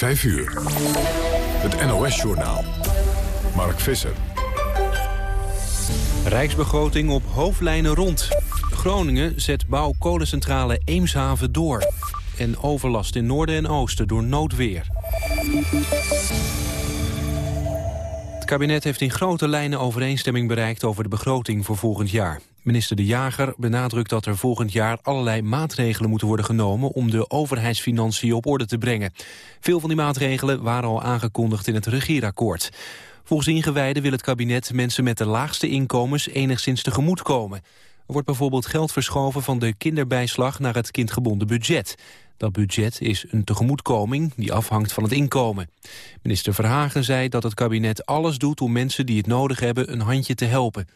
5 uur. Het NOS-journaal. Mark Visser. Rijksbegroting op hoofdlijnen rond. Groningen zet bouw kolencentrale Eemshaven door. En overlast in noorden en oosten door noodweer. Het kabinet heeft in grote lijnen overeenstemming bereikt over de begroting voor volgend jaar. Minister De Jager benadrukt dat er volgend jaar allerlei maatregelen moeten worden genomen om de overheidsfinanciën op orde te brengen. Veel van die maatregelen waren al aangekondigd in het regeerakkoord. Volgens ingewijden wil het kabinet mensen met de laagste inkomens enigszins tegemoetkomen. Er wordt bijvoorbeeld geld verschoven van de kinderbijslag naar het kindgebonden budget. Dat budget is een tegemoetkoming die afhangt van het inkomen. Minister Verhagen zei dat het kabinet alles doet om mensen die het nodig hebben een handje te helpen.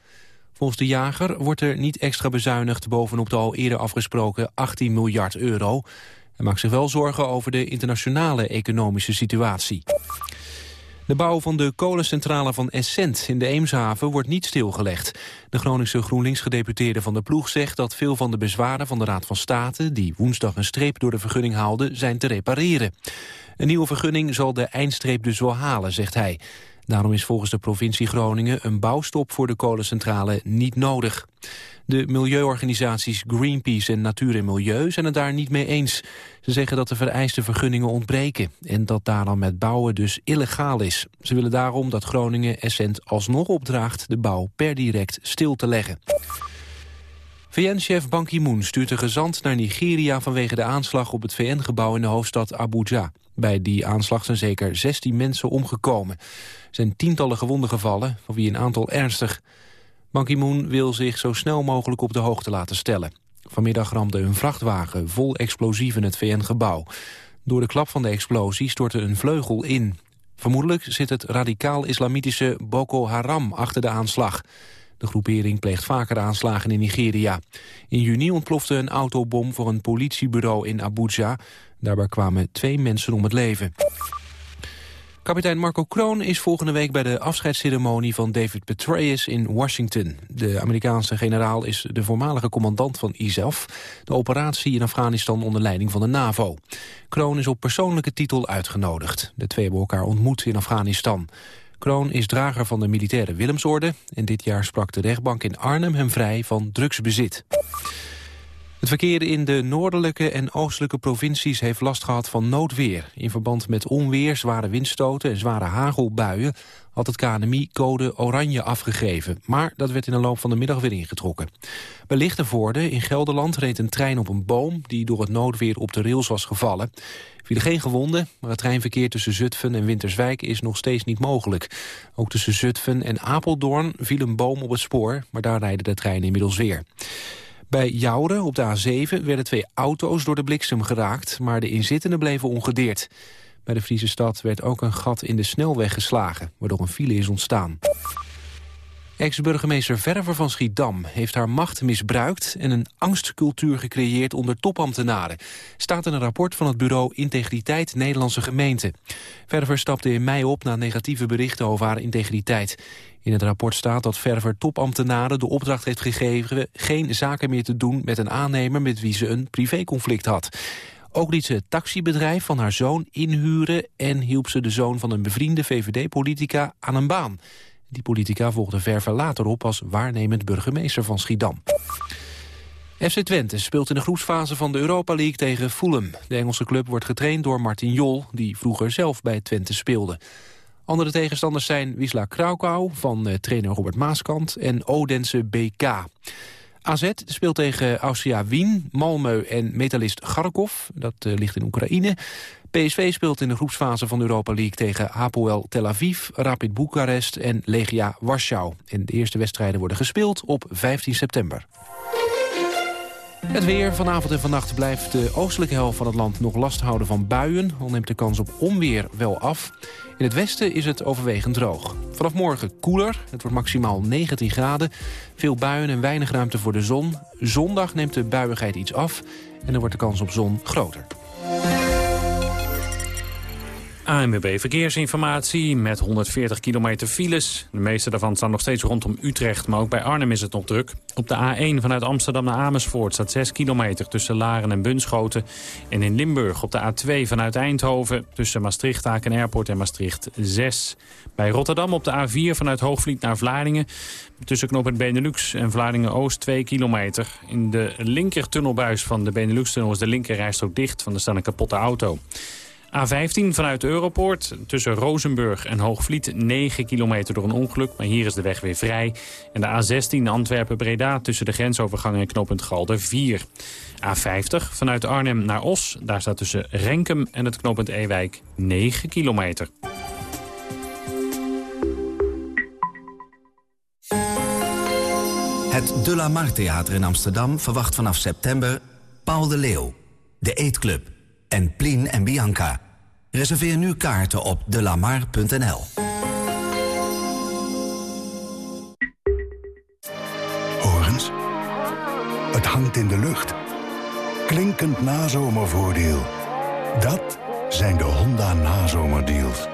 Volgens de jager wordt er niet extra bezuinigd bovenop de al eerder afgesproken 18 miljard euro. Hij maakt zich wel zorgen over de internationale economische situatie. De bouw van de kolencentrale van Essent in de Eemshaven wordt niet stilgelegd. De Groningse GroenLinks-gedeputeerde van de ploeg zegt dat veel van de bezwaren van de Raad van State, die woensdag een streep door de vergunning haalde, zijn te repareren. Een nieuwe vergunning zal de eindstreep dus wel halen, zegt hij. Daarom is volgens de provincie Groningen een bouwstop voor de kolencentrale niet nodig. De milieuorganisaties Greenpeace en Natuur en Milieu zijn het daar niet mee eens. Ze zeggen dat de vereiste vergunningen ontbreken en dat daarom met bouwen dus illegaal is. Ze willen daarom dat Groningen Essent alsnog opdraagt de bouw per direct stil te leggen. VN-chef Ban Ki-moon stuurt een gezant naar Nigeria vanwege de aanslag op het VN-gebouw in de hoofdstad Abuja. Bij die aanslag zijn zeker 16 mensen omgekomen. Er zijn tientallen gewonden gevallen, van wie een aantal ernstig. Ban Ki-moon wil zich zo snel mogelijk op de hoogte laten stellen. Vanmiddag ramde een vrachtwagen vol explosieven het VN-gebouw. Door de klap van de explosie stortte een vleugel in. Vermoedelijk zit het radicaal-islamitische Boko Haram achter de aanslag. De groepering pleegt vaker aanslagen in Nigeria. In juni ontplofte een autobom voor een politiebureau in Abuja. Daarbij kwamen twee mensen om het leven. Kapitein Marco Kroon is volgende week bij de afscheidsceremonie van David Petraeus in Washington. De Amerikaanse generaal is de voormalige commandant van ISAF, de operatie in Afghanistan onder leiding van de NAVO. Kroon is op persoonlijke titel uitgenodigd. De twee hebben elkaar ontmoet in Afghanistan. Kroon is drager van de militaire Willemsorde en dit jaar sprak de rechtbank in Arnhem hem vrij van drugsbezit. Het verkeer in de noordelijke en oostelijke provincies heeft last gehad van noodweer. In verband met onweer, zware windstoten en zware hagelbuien had het KNMI code oranje afgegeven. Maar dat werd in de loop van de middag weer ingetrokken. Bij Lichtenvoorde in Gelderland reed een trein op een boom... die door het noodweer op de rails was gevallen. Er vielen geen gewonden, maar het treinverkeer tussen Zutphen en Winterswijk... is nog steeds niet mogelijk. Ook tussen Zutphen en Apeldoorn viel een boom op het spoor... maar daar rijden de treinen inmiddels weer. Bij Jouren op de A7 werden twee auto's door de bliksem geraakt... maar de inzittenden bleven ongedeerd. Bij de Friese stad werd ook een gat in de snelweg geslagen... waardoor een file is ontstaan. Ex-burgemeester Verver van Schiedam heeft haar macht misbruikt... en een angstcultuur gecreëerd onder topambtenaren. Staat in een rapport van het bureau Integriteit Nederlandse Gemeenten. Verver stapte in mei op na negatieve berichten over haar integriteit. In het rapport staat dat Verver topambtenaren de opdracht heeft gegeven... geen zaken meer te doen met een aannemer met wie ze een privéconflict had. Ook liet ze het taxibedrijf van haar zoon inhuren... en hielp ze de zoon van een bevriende VVD-politica aan een baan. Die politica volgde Verver later op als waarnemend burgemeester van Schiedam. FC Twente speelt in de groepsfase van de Europa League tegen Fulham. De Engelse club wordt getraind door Martin Jol, die vroeger zelf bij Twente speelde. Andere tegenstanders zijn Wisla Kraukau van eh, trainer Robert Maaskant en Odense BK. AZ speelt tegen Austria Wien, Malmö en metalist Kharkov. Dat uh, ligt in Oekraïne. PSV speelt in de groepsfase van de Europa League tegen Hapoel Tel Aviv, Rapid Boekarest en Legia Warschau. En de eerste wedstrijden worden gespeeld op 15 september. Het weer vanavond en vannacht blijft de oostelijke helft van het land nog last houden van buien. Al neemt de kans op onweer wel af. In het westen is het overwegend droog. Vanaf morgen koeler, het wordt maximaal 19 graden. Veel buien en weinig ruimte voor de zon. Zondag neemt de buiigheid iets af en dan wordt de kans op zon groter. ANWB Verkeersinformatie met 140 kilometer files. De meeste daarvan staan nog steeds rondom Utrecht, maar ook bij Arnhem is het nog druk. Op de A1 vanuit Amsterdam naar Amersfoort staat 6 kilometer tussen Laren en Bunschoten. En in Limburg op de A2 vanuit Eindhoven tussen Maastricht, Aken Airport en Maastricht 6. Bij Rotterdam op de A4 vanuit Hoogvliet naar Vlaardingen. Tussen knooppunt Benelux en Vlaardingen-Oost 2 kilometer. In de linkertunnelbuis van de Benelux-tunnel is de linkerrijstrook dicht, van de staan een kapotte auto. A15 vanuit Europoort tussen Rozenburg en Hoogvliet 9 kilometer door een ongeluk. Maar hier is de weg weer vrij. En de A16 Antwerpen-Breda tussen de grensovergang en knooppunt Galder 4. A50 vanuit Arnhem naar Os. Daar staat tussen Renkum en het knooppunt Ewijk 9 kilometer. Het De La Mar Theater in Amsterdam verwacht vanaf september Paul de Leeuw, de Eetclub en Plien en Bianca. Reserveer nu kaarten op delamar.nl. Horens, het hangt in de lucht. Klinkend nazomervoordeel. Dat zijn de Honda nazomerdeals.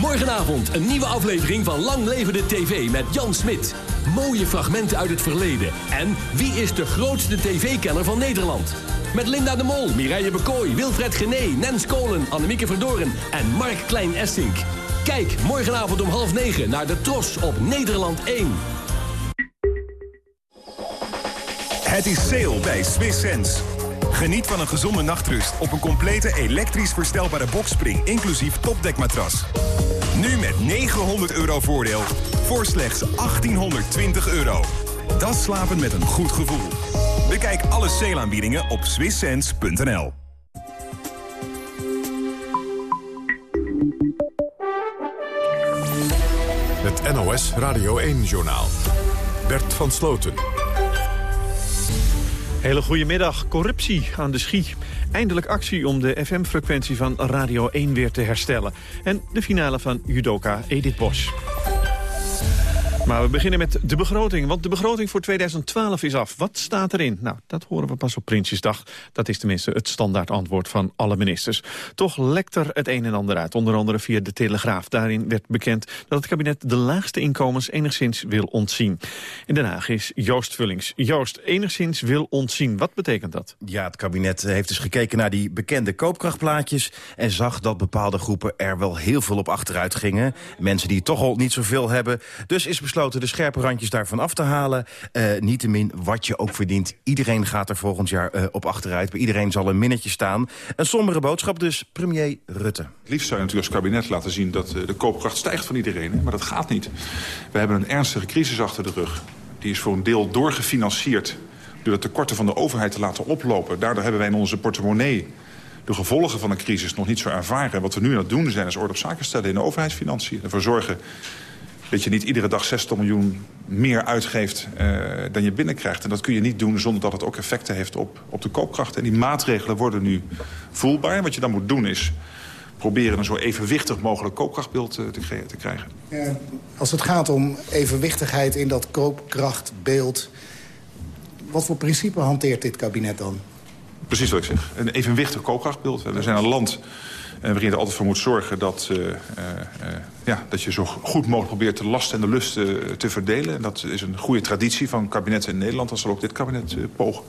Morgenavond een nieuwe aflevering van Lang Leven de TV met Jan Smit. Mooie fragmenten uit het verleden. En wie is de grootste tv-kenner van Nederland? Met Linda de Mol, Mireille Bekooi, Wilfred Gené, Nens Kolen, Annemieke Verdoren en Mark Klein-Essink. Kijk morgenavond om half negen naar de Tros op Nederland 1. Het is sale bij Swiss Sense. Geniet van een gezonde nachtrust op een complete elektrisch verstelbare bokspring... inclusief topdekmatras. Nu met 900 euro voordeel voor slechts 1820 euro. Dat slapen met een goed gevoel. Bekijk alle sale op swisssense.nl. Het NOS Radio 1-journaal. Bert van Sloten. Hele goede middag. Corruptie aan de schie. Eindelijk actie om de FM-frequentie van Radio 1 weer te herstellen. En de finale van judoka Edith Bosch. Maar we beginnen met de begroting, want de begroting voor 2012 is af. Wat staat erin? Nou, dat horen we pas op Prinsjesdag. Dat is tenminste het standaard antwoord van alle ministers. Toch lekt er het een en ander uit, onder andere via de Telegraaf. Daarin werd bekend dat het kabinet de laagste inkomens enigszins wil ontzien. In Den Haag is Joost Vullings. Joost, enigszins wil ontzien. Wat betekent dat? Ja, het kabinet heeft dus gekeken naar die bekende koopkrachtplaatjes... en zag dat bepaalde groepen er wel heel veel op achteruit gingen. Mensen die toch al niet zoveel hebben. Dus is besloten de scherpe randjes daarvan af te halen. Uh, Niettemin, wat je ook verdient, iedereen gaat er volgend jaar uh, op achteruit. Bij iedereen zal een minnetje staan. Een sombere boodschap dus, premier Rutte. Het liefst zou je natuurlijk als kabinet laten zien dat uh, de koopkracht stijgt van iedereen. Maar dat gaat niet. We hebben een ernstige crisis achter de rug. Die is voor een deel doorgefinancierd door de tekorten van de overheid te laten oplopen. Daardoor hebben wij in onze portemonnee de gevolgen van de crisis nog niet zo ervaren. Wat we nu aan het doen zijn is orde op zaken stellen in de overheidsfinanciën. Ervoor zorgen dat je niet iedere dag 60 miljoen meer uitgeeft uh, dan je binnenkrijgt. En dat kun je niet doen zonder dat het ook effecten heeft op, op de koopkracht. En die maatregelen worden nu voelbaar. Wat je dan moet doen is proberen een zo evenwichtig mogelijk koopkrachtbeeld uh, te, te, krijgen. Ja, als het gaat om evenwichtigheid in dat koopkrachtbeeld... wat voor principe hanteert dit kabinet dan? Precies wat ik zeg. Een evenwichtig koopkrachtbeeld. We zijn een land waarin je er altijd voor moet zorgen dat, uh, uh, ja, dat je zo goed mogelijk probeert de last en de lust te verdelen. En dat is een goede traditie van kabinetten in Nederland. Dat zal ook dit kabinet pogen.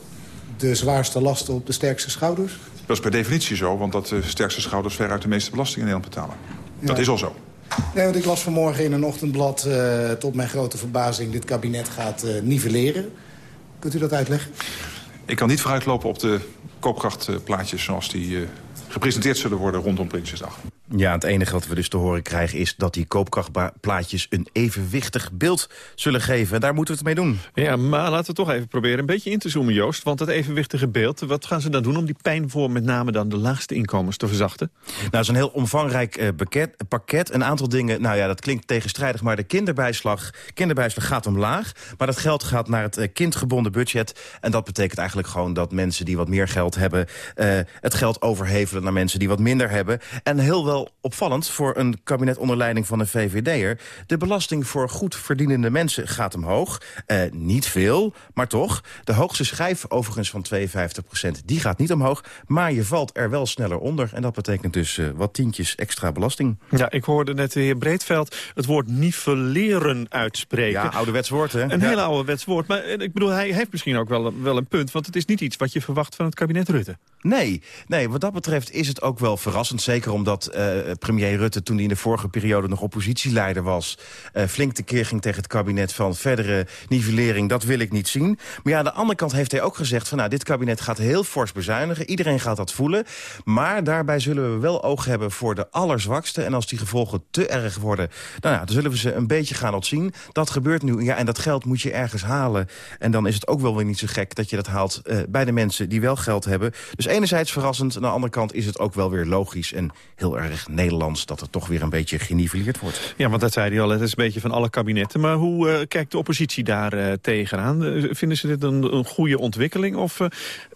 De zwaarste lasten op de sterkste schouders? Dat is per definitie zo, want dat de sterkste schouders veruit de meeste belastingen in Nederland betalen. Ja. Dat is al zo. Nee, want ik las vanmorgen in een ochtendblad, uh, tot mijn grote verbazing... dit kabinet gaat uh, nivelleren. Kunt u dat uitleggen? Ik kan niet vooruitlopen op de koopkrachtplaatjes zoals die uh, gepresenteerd zullen worden rondom Prinsjesdag. Ja, het enige wat we dus te horen krijgen is dat die koopkrachtplaatjes een evenwichtig beeld zullen geven. En daar moeten we het mee doen. Ja, maar laten we toch even proberen een beetje in te zoomen, Joost. Want het evenwichtige beeld, wat gaan ze dan doen om die pijn voor met name dan de laagste inkomens te verzachten? Nou, het is een heel omvangrijk uh, pakket. Een aantal dingen, nou ja, dat klinkt tegenstrijdig, maar de kinderbijslag, kinderbijslag gaat omlaag. Maar dat geld gaat naar het uh, kindgebonden budget. En dat betekent eigenlijk gewoon dat mensen die wat meer geld hebben... Uh, het geld overhevelen naar mensen die wat minder hebben. En heel wel opvallend voor een kabinet onder leiding van een VVD'er. De belasting voor goed verdienende mensen gaat omhoog. Uh, niet veel, maar toch. De hoogste schijf overigens van 52 procent, die gaat niet omhoog. Maar je valt er wel sneller onder. En dat betekent dus uh, wat tientjes extra belasting. Ja, ik hoorde net de heer Breedveld het woord nivelleren uitspreken. Ja, ouderwets woord, hè? Een ja. hele ouderwets woord. Maar eh, ik bedoel, hij heeft misschien ook wel, wel een punt. Want het is niet iets wat je verwacht van het kabinet Rutte. Nee, nee, wat dat betreft is het ook wel verrassend. Zeker omdat uh, premier Rutte, toen hij in de vorige periode nog oppositieleider was... Uh, flink tekeer ging tegen het kabinet van verdere nivellering. Dat wil ik niet zien. Maar ja, aan de andere kant heeft hij ook gezegd... van nou, dit kabinet gaat heel fors bezuinigen. Iedereen gaat dat voelen. Maar daarbij zullen we wel oog hebben voor de allerzwakste. En als die gevolgen te erg worden... Nou ja, dan zullen we ze een beetje gaan ontzien. Dat gebeurt nu. Ja, en dat geld moet je ergens halen. En dan is het ook wel weer niet zo gek dat je dat haalt... Uh, bij de mensen die wel geld hebben. Dus enerzijds verrassend. Aan de andere kant is het ook wel weer logisch en heel erg Nederlands... dat er toch weer een beetje geniveleerd wordt. Ja, want dat zei hij al, het is een beetje van alle kabinetten. Maar hoe uh, kijkt de oppositie daar uh, tegenaan? Uh, vinden ze dit een, een goede ontwikkeling of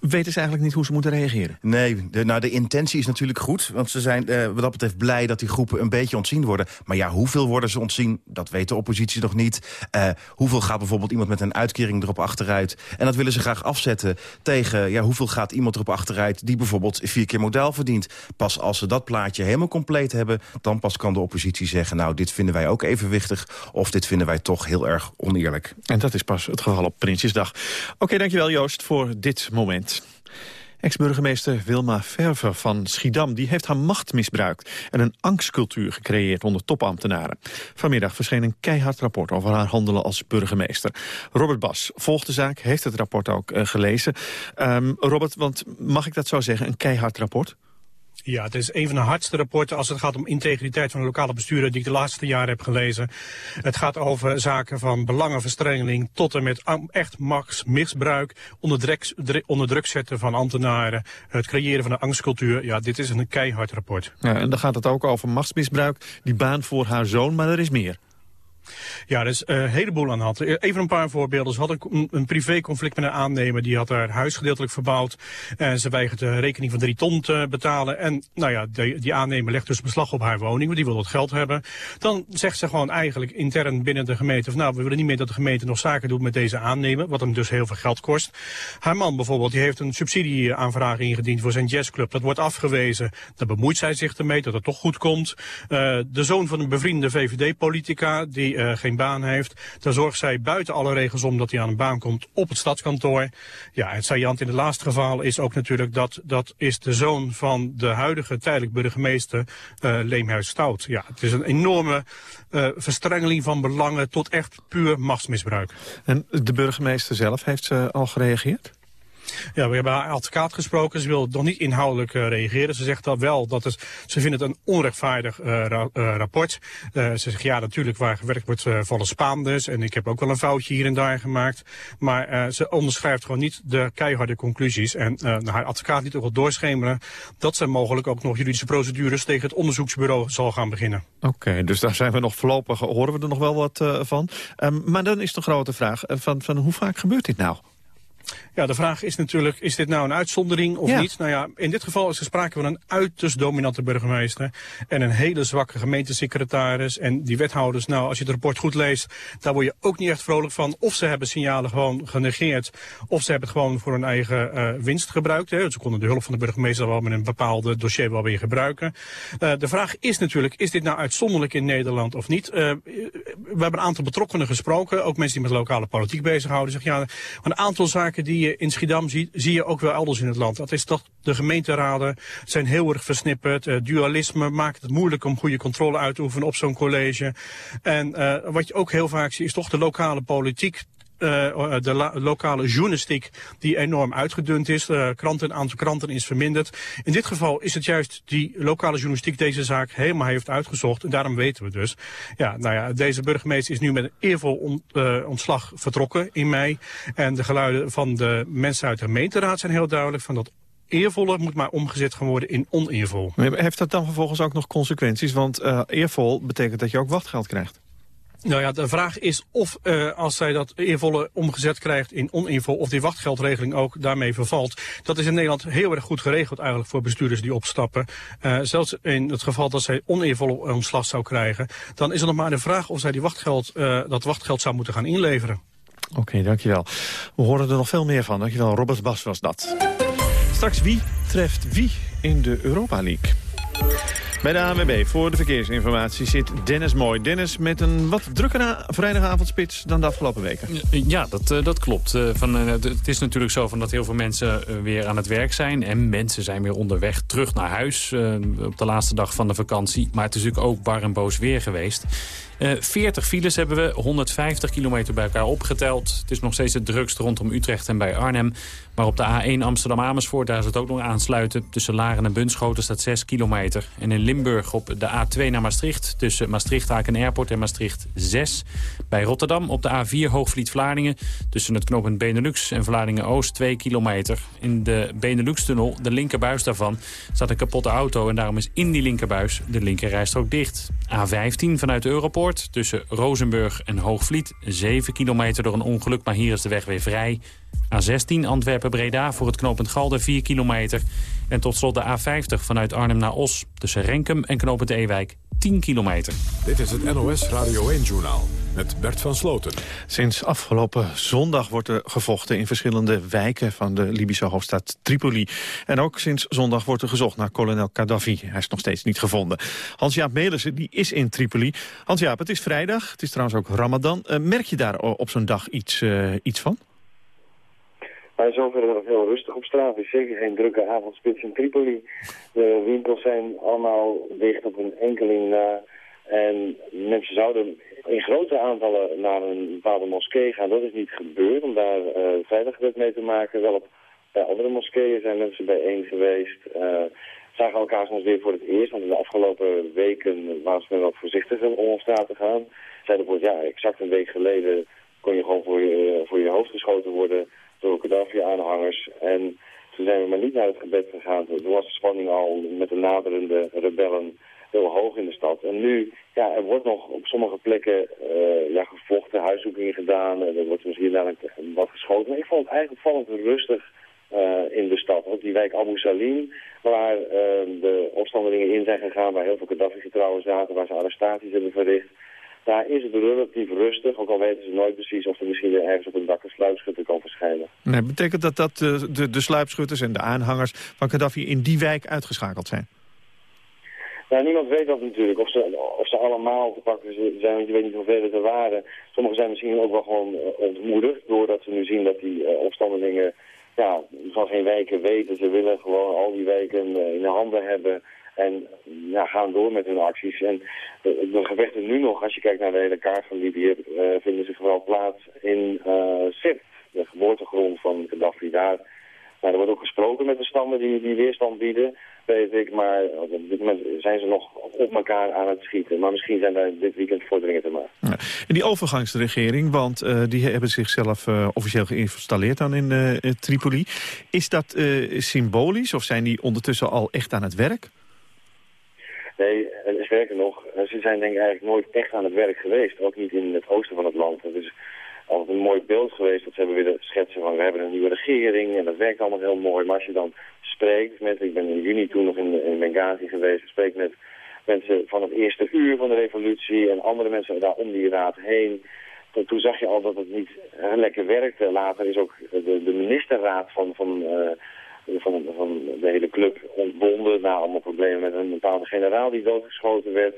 weten ze eigenlijk niet hoe ze moeten reageren? Nee, de, nou de intentie is natuurlijk goed. Want ze zijn wat dat betreft blij dat die groepen een beetje ontzien worden. Maar ja, hoeveel worden ze ontzien? Dat weet de oppositie nog niet. hoeveel gaat bijvoorbeeld iemand met een uitkering erop achteruit? En dat willen ze graag afzetten tegen... ja, hoeveel gaat iemand erop achteruit die bijvoorbeeld vier keer model verdient. Pas als ze dat plaatje helemaal compleet hebben... dan pas kan de oppositie zeggen... nou, dit vinden wij ook evenwichtig... of dit vinden wij toch heel erg oneerlijk. En dat is pas het geval op Prinsjesdag. Oké, okay, dankjewel Joost voor dit moment. Ex-burgemeester Wilma Verver van Schiedam die heeft haar macht misbruikt... en een angstcultuur gecreëerd onder topambtenaren. Vanmiddag verscheen een keihard rapport over haar handelen als burgemeester. Robert Bas volgt de zaak, heeft het rapport ook uh, gelezen. Um, Robert, want mag ik dat zo zeggen, een keihard rapport? Ja, het is een van de hardste rapporten als het gaat om integriteit van de lokale besturen die ik de laatste jaren heb gelezen. Het gaat over zaken van belangenverstrengeling tot en met echt machtsmisbruik, onder druk, onder druk zetten van ambtenaren, het creëren van een angstcultuur. Ja, dit is een keihard rapport. Ja, en dan gaat het ook over machtsmisbruik, die baan voor haar zoon, maar er is meer. Ja, er is een heleboel aan de hand. Even een paar voorbeelden. Ze had een, een privéconflict met een aannemer. Die had haar huis gedeeltelijk verbouwd. En ze weigert de rekening van drie ton te betalen. En nou ja, die, die aannemer legt dus beslag op haar woning. Want die wil dat geld hebben. Dan zegt ze gewoon eigenlijk intern binnen de gemeente... Van, nou, we willen niet meer dat de gemeente nog zaken doet met deze aannemer. Wat hem dus heel veel geld kost. Haar man bijvoorbeeld, die heeft een subsidieaanvraag ingediend voor zijn jazzclub. Dat wordt afgewezen. Dan bemoeit zij zich ermee dat het toch goed komt. Uh, de zoon van een bevriende VVD-politica... die uh, geen baan heeft. Daar zorgt zij buiten alle regels om dat hij aan een baan komt op het stadskantoor. Ja, het saillant in het laatste geval is ook natuurlijk dat dat is de zoon van de huidige tijdelijk burgemeester uh, Leemhuis Stout. Ja, het is een enorme uh, verstrengeling van belangen tot echt puur machtsmisbruik. En de burgemeester zelf, heeft al gereageerd? Ja, we hebben haar advocaat gesproken. Ze wil nog niet inhoudelijk uh, reageren. Ze zegt dat wel dat ze vindt het een onrechtvaardig uh, ra uh, rapport. ze zegt ja, natuurlijk waar gewerkt wordt vallen Spaanders. En ik heb ook wel een foutje hier en daar gemaakt. Maar ze onderschrijft gewoon niet de keiharde conclusies. En haar advocaat liet ook wel doorschemeren dat ze mogelijk ook nog juridische procedures tegen het onderzoeksbureau zal gaan beginnen. Oké, dus daar zijn we nog voorlopig, horen we er nog wel wat van. Um, maar dan is de grote vraag van, van hoe vaak gebeurt dit nou? Ja, de vraag is natuurlijk, is dit nou een uitzondering of ja. niet? Nou ja, in dit geval is er sprake van een uiterst dominante burgemeester en een hele zwakke gemeentesecretaris en die wethouders. Nou, als je het rapport goed leest, daar word je ook niet echt vrolijk van. Of ze hebben signalen gewoon genegeerd, of ze hebben het gewoon voor hun eigen uh, winst gebruikt. Hè. Ze konden de hulp van de burgemeester wel met een bepaald dossier wel weer gebruiken. Uh, de vraag is natuurlijk, is dit nou uitzonderlijk in Nederland of niet? Uh, we hebben een aantal betrokkenen gesproken, ook mensen die met lokale politiek bezighouden. Zeg, ja, een aantal zaken die je in Schiedam ziet, zie je ook wel elders in het land. Dat is toch, de gemeenteraden zijn heel erg versnipperd. Uh, dualisme maakt het moeilijk om goede controle uit te oefenen op zo'n college. En uh, wat je ook heel vaak ziet is toch de lokale politiek de lokale journalistiek die enorm uitgedund is. Uh, kranten, aantal kranten is verminderd. In dit geval is het juist die lokale journalistiek deze zaak helemaal heeft uitgezocht. En daarom weten we dus. Ja, nou ja, deze burgemeester is nu met een eervol on, ontslag vertrokken in mei. En de geluiden van de mensen uit de gemeenteraad zijn heel duidelijk van dat eervolle moet maar omgezet gaan worden in oneervol. Heeft dat dan vervolgens ook nog consequenties? Want eervol betekent dat je ook wachtgeld krijgt. Nou ja, de vraag is of uh, als zij dat eervolle omgezet krijgt in oneervol... of die wachtgeldregeling ook daarmee vervalt. Dat is in Nederland heel erg goed geregeld eigenlijk voor bestuurders die opstappen. Uh, zelfs in het geval dat zij oneervolle ontslag zou krijgen... dan is er nog maar de vraag of zij die wachtgeld, uh, dat wachtgeld zou moeten gaan inleveren. Oké, okay, dankjewel. We horen er nog veel meer van. Dankjewel, Robert Bas was dat. Straks wie treft wie in de Europa League? Bij de ANWB voor de verkeersinformatie zit Dennis Mooi. Dennis met een wat drukkere vrijdagavondspits dan de afgelopen weken. Ja, dat, uh, dat klopt. Uh, van, het is natuurlijk zo van dat heel veel mensen weer aan het werk zijn. En mensen zijn weer onderweg terug naar huis op de laatste dag van de vakantie. Maar het is natuurlijk ook bar en boos weer geweest. 40 files hebben we, 150 kilometer bij elkaar opgeteld. Het is nog steeds het drukst rondom Utrecht en bij Arnhem. Maar op de A1 Amsterdam-Amersfoort, daar is het ook nog aansluiten. Tussen Laren en Bunschoten staat 6 kilometer. En in Limburg op de A2 naar Maastricht. Tussen Maastricht-Haken Airport en Maastricht 6. Bij Rotterdam op de A4 Hoogvliet-Vlaardingen. Tussen het knooppunt Benelux en Vlaardingen-Oost 2 kilometer. In de Benelux-tunnel, de linkerbuis daarvan, staat een kapotte auto. En daarom is in die linkerbuis de linkerrijstrook dicht. A15 vanuit de Tussen Rozenburg en Hoogvliet. 7 kilometer door een ongeluk, maar hier is de weg weer vrij. A16 Antwerpen-Breda voor het knooppunt Galder 4 kilometer. En tot slot de A50 vanuit Arnhem naar Os. Tussen Renkum en knooppunt Ewijk 10 kilometer. Dit is het NOS Radio 1-journaal met Bert van Sloten. Sinds afgelopen zondag wordt er gevochten in verschillende wijken van de Libische hoofdstad Tripoli. En ook sinds zondag wordt er gezocht naar kolonel Gaddafi. Hij is nog steeds niet gevonden. Hans-Jaap Melissen die is in Tripoli. Hans-Jaap, het is vrijdag. Het is trouwens ook Ramadan. Uh, merk je daar op zo'n dag iets, uh, iets van? Maar zover nog heel rustig op straat. Het is zeker geen drukke avondspits in Tripoli. De winkels zijn allemaal dicht op een enkeling. En mensen zouden in grote aantallen naar een bepaalde moskee gaan. Dat is niet gebeurd om daar uh, veiligheid mee te maken. Wel op andere moskeeën zijn mensen bijeen geweest. Uh, zagen elkaar soms weer voor het eerst. Want in de afgelopen weken was men wat voorzichtiger om op straat te gaan. Zeiden bijvoorbeeld, ja, exact een week geleden kon je gewoon voor je, voor je hoofd geschoten worden door Gaddafi-aanhangers. En toen zijn we maar niet naar het gebed gegaan. Toen was de spanning al met de naderende rebellen heel hoog in de stad. En nu, ja, er wordt nog op sommige plekken uh, ja, gevochten, huiszoekingen gedaan. Er wordt misschien daar wat geschoten. Maar ik vond het eigenlijk vallend rustig uh, in de stad. Ook die wijk Abu Salim, waar uh, de opstandelingen in zijn gegaan, waar heel veel Gaddafi-getrouwen zaten, waar ze arrestaties hebben verricht. Daar is het relatief rustig, ook al weten ze nooit precies of er misschien ergens op een dak een sluipschutter kan verschijnen. Nee, betekent dat dat de, de, de sluipschutters en de aanhangers van Gaddafi in die wijk uitgeschakeld zijn? Nou, niemand weet dat natuurlijk, of ze, of ze allemaal te pakken zijn, want je weet niet hoeveel het er waren. Sommigen zijn misschien ook wel gewoon ontmoedigd, doordat ze nu zien dat die uh, opstandelingen ja, van geen wijken weten. Ze willen gewoon al die wijken uh, in de handen hebben en gaan door met hun acties. En de, de gevechten nu nog, als je kijkt naar de hele kaart van Libië, uh, vinden zich vooral plaats in uh, Sirte, de geboortegrond van Gaddafi. Daar, nou, er wordt ook gesproken met de stammen die, die weerstand bieden, weet ik. Maar op dit moment zijn ze nog op elkaar aan het schieten. Maar misschien zijn daar dit weekend vorderingen te maken. Ja. En die overgangsregering, want die hebben zichzelf officieel geïnstalleerd dan in uh, Tripoli. Is dat symbolisch of zijn die ondertussen al echt aan het werk? Nee, sterker nog, ze zijn denk ik eigenlijk nooit echt aan het werk geweest. Ook niet in het oosten van het land. Het is altijd een mooi beeld geweest dat ze hebben willen schetsen van we hebben een nieuwe regering en dat werkt allemaal heel mooi. Maar als je dan spreekt met, ik ben in juni toen nog in, in Benghazi geweest, spreekt met mensen van het eerste uur van de revolutie en andere mensen daar om die raad heen. Toen zag je al dat het niet lekker werkte. Later is ook de, ministerraad van, van van, van de hele club ontbonden na allemaal problemen met een bepaalde generaal die doodgeschoten werd.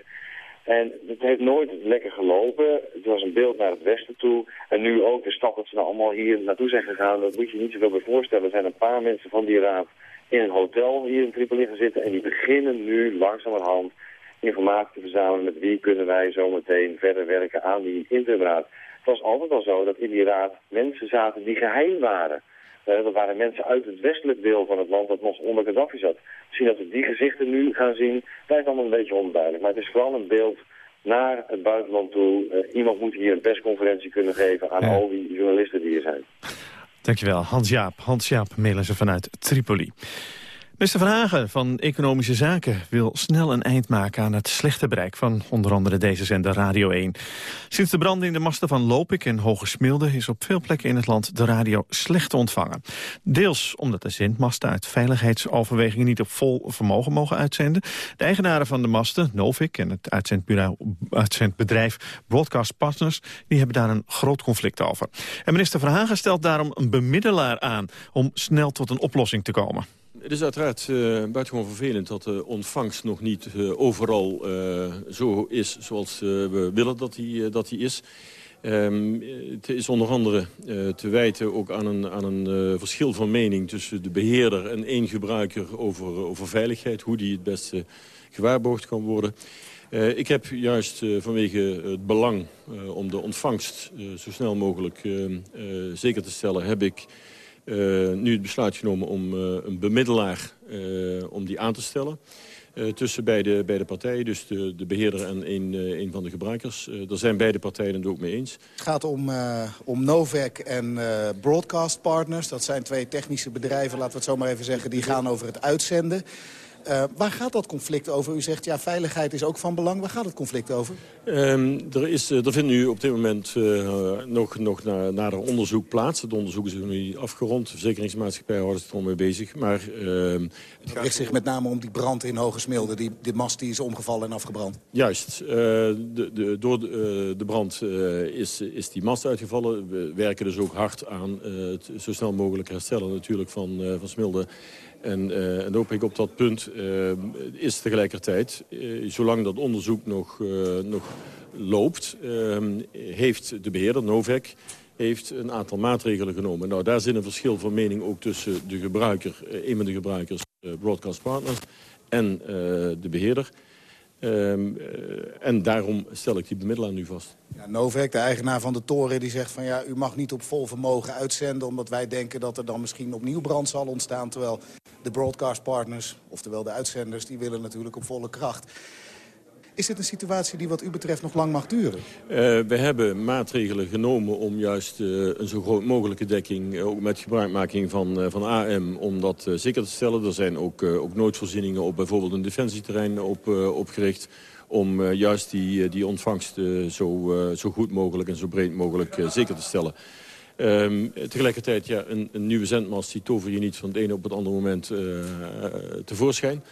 En het heeft nooit lekker gelopen. Het was een beeld naar het westen toe. En nu ook de stad dat ze nou allemaal hier naartoe zijn gegaan, dat moet je niet zoveel bij voorstellen. Er zijn een paar mensen van die raad in een hotel hier in Tripoli gaan zitten. En die beginnen nu langzamerhand informatie te verzamelen met wie kunnen wij zometeen verder werken aan die interimraad. was altijd al zo dat in die raad mensen zaten die geheim waren. Dat waren mensen uit het westelijk deel van het land dat nog onder Gaddafi zat. Misschien dat we die gezichten nu gaan zien, blijft allemaal een beetje onduidelijk. Maar het is vooral een beeld naar het buitenland toe. Uh, iemand moet hier een persconferentie kunnen geven aan al die journalisten die er zijn. Dankjewel, Hans-Jaap. Hans-Jaap mailen ze vanuit Tripoli. Minister Verhagen van Economische Zaken wil snel een eind maken aan het slechte bereik van onder andere deze zender Radio 1. Sinds de brand in de masten van Lopik en Hoge Smilde is op veel plekken in het land de radio slecht te ontvangen. Deels omdat de zendmasten uit veiligheidsoverwegingen niet op vol vermogen mogen uitzenden. De eigenaren van de masten, Novik en het uitzendbedrijf Broadcast Partners, die hebben daar een groot conflict over. En minister Verhagen stelt daarom een bemiddelaar aan om snel tot een oplossing te komen. Het is uiteraard uh, buitengewoon vervelend dat de ontvangst nog niet uh, overal uh, zo is zoals we willen dat die, dat die is. Um, het is onder andere te wijten ook aan een, aan een verschil van mening tussen de beheerder en één gebruiker over, over veiligheid. Hoe die het beste gewaarborgd kan worden. ik heb juist vanwege het belang om de ontvangst zo snel mogelijk zeker te stellen, heb ik nu het besluit genomen om uh, een bemiddelaar uh, om die aan te stellen. tussen beide, beide partijen, dus de, de beheerder en een, een van de gebruikers. daar zijn beide partijen het ook mee eens. Het gaat om, om Novak en Broadcast Partners. Dat zijn twee technische bedrijven, laten we het zo maar even zeggen... die gaan over het uitzenden. Uh, waar gaat dat conflict over? U zegt, ja, veiligheid is ook van belang. Waar gaat het conflict over? Um, er, is, er vindt nu op dit moment uh, nog, nog na, nader onderzoek plaats. Het onderzoek is nu afgerond. De verzekeringsmaatschappij houdt zich er mee bezig. Maar, uh, het richt zich met name om die brand in Hoge Smilde. Die, die mast die is omgevallen en afgebrand. Juist. de, de, door de, de brand is, is die mast uitgevallen. We werken dus ook hard aan het zo snel mogelijk herstellen natuurlijk van, van Smilde en, uh, en op dat punt uh, is tegelijkertijd, uh, zolang dat onderzoek nog, nog loopt... heeft de beheerder, Novec, heeft een aantal maatregelen genomen. Nou, daar zit een verschil van mening ook tussen de gebruiker, een van de gebruikers, Broadcast Partners, en de beheerder. Um, uh, en daarom stel ik die bemiddelaar nu vast. Ja, Novek, de eigenaar van de toren, die zegt van ja, u mag niet op vol vermogen uitzenden... omdat wij denken dat er dan misschien opnieuw brand zal ontstaan. Terwijl de broadcastpartners, oftewel de uitzenders, die willen natuurlijk op volle kracht. Is dit een situatie die wat u betreft nog lang mag duren? Uh, we hebben maatregelen genomen om juist uh, een zo groot mogelijke dekking... Uh, ook met gebruikmaking van, van AM, om dat zeker te stellen. Er zijn ook, ook noodvoorzieningen op bijvoorbeeld een defensieterrein op, opgericht... om juist die, die ontvangst zo, zo goed mogelijk en zo breed mogelijk zeker te stellen. Um, tegelijkertijd, ja, een, een, nieuwe zendmast, die tover je niet van het ene op het andere moment tevoorschijn.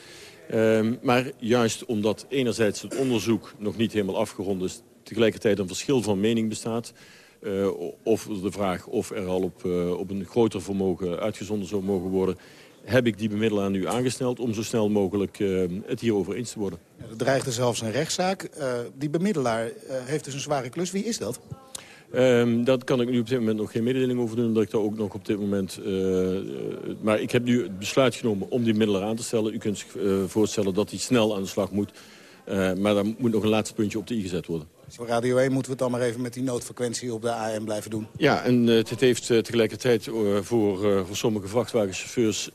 Um, maar juist omdat enerzijds het onderzoek nog niet helemaal afgerond is... tegelijkertijd een verschil van mening bestaat... Uh, of de vraag of er al op, uh, op een groter vermogen uitgezonden zou mogen worden... heb ik die bemiddelaar nu aangesneld om zo snel mogelijk uh, het hierover eens te worden. Er dreigde zelfs een rechtszaak. die bemiddelaar heeft dus een zware klus. Wie is dat? Um, daar kan ik nu op dit moment nog geen mededeling over doen. Omdat ik daar ook nog op dit moment... Uh, maar ik heb nu het besluit genomen om die middelen aan te stellen. U kunt zich uh, voorstellen dat hij snel aan de slag moet. Uh, maar daar moet nog een laatste puntje op de i gezet worden. Voor Radio 1 moeten we het dan maar even met die noodfrequentie op de AM blijven doen. Ja, en uh, het heeft uh, tegelijkertijd uh, voor, voor sommige vrachtwagenchauffeurs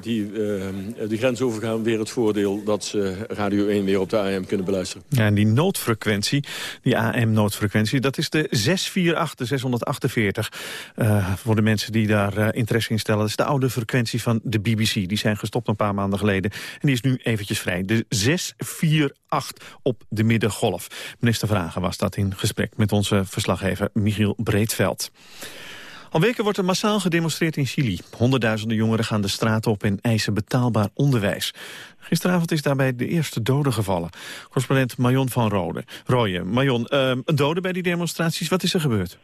die de grens overgaan weer het voordeel dat ze Radio 1 weer op de AM kunnen beluisteren. Ja, en die noodfrequentie, die AM-noodfrequentie, dat is de 648, de 648. voor de mensen die daar interesse in stellen. Dat is de oude frequentie van de BBC. Die zijn gestopt een paar maanden geleden. En die is nu eventjes vrij. De 648 op de middengolf. Minister Vragen was dat in gesprek met onze verslaggever Michiel Breedveld. Al weken wordt er massaal gedemonstreerd in Chili. Honderdduizenden jongeren gaan de straat op en eisen betaalbaar onderwijs. Gisteravond is daarbij de eerste dode gevallen. Correspondent Marion van Rode. Rooyen, Marion, een dode bij die demonstraties. Wat is er gebeurd?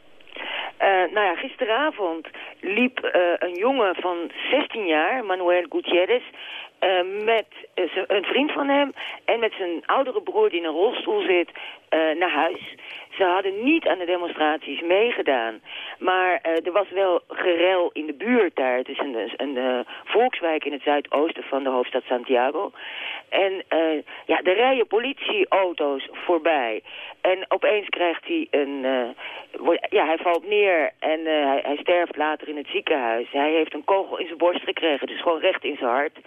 Uh, nou ja, gisteravond liep uh, een jongen van 16 jaar, Manuel Gutierrez... Uh, met een vriend van hem en met zijn oudere broer die in een rolstoel zit naar huis. Ze hadden niet aan de demonstraties meegedaan. Maar er was wel gerel in de buurt daar. Het is een, een volkswijk in het zuidoosten van de hoofdstad Santiago. En ja, er rijden politieauto's voorbij. En opeens krijgt hij een... Ja, hij valt neer en hij, hij, sterft later in het ziekenhuis. Hij heeft een kogel in zijn borst gekregen, dus gewoon recht in zijn hart.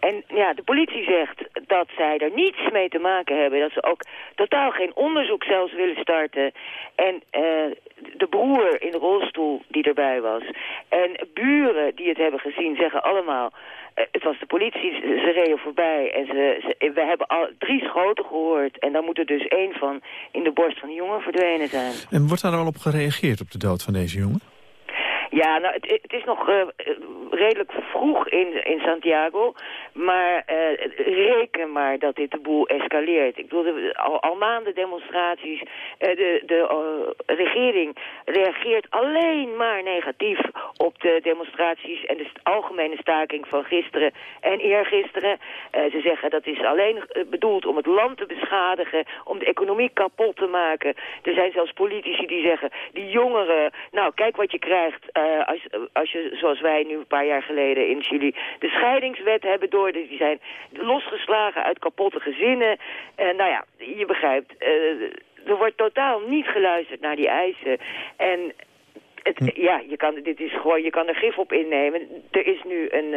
En ja, de politie zegt dat zij er niets mee te maken hebben. Dat ze ook totaal geen onderzoek zelfs willen starten. En uh, de broer in de rolstoel die erbij was. En buren die het hebben gezien zeggen allemaal... Uh, het was de politie, ze, reden voorbij en ze, we hebben al drie schoten gehoord. En dan moet er dus één van in de borst van de jongen verdwenen zijn. En wordt daar al op gereageerd op de dood van deze jongen? Ja, nou, het, is nog uh, redelijk vroeg in, in Santiago. Maar uh, reken maar dat dit de boel escaleert. Ik bedoel, al, maanden demonstraties. Uh, de de regering reageert alleen maar negatief op de demonstraties... en de algemene staking van gisteren en eergisteren. ze zeggen dat is alleen bedoeld om het land te beschadigen... om de economie kapot te maken. Er zijn zelfs politici die zeggen... die jongeren, nou, kijk wat je krijgt uh, als, als je, zoals wij nu een paar jaar geleden in Chili, de scheidingswet hebben door. Die zijn losgeslagen uit kapotte gezinnen. En nou ja, je begrijpt, uh, er wordt totaal niet geluisterd naar die eisen. En het, hm. ja, je kan, dit is gewoon, je kan er gif op innemen. Er is nu een,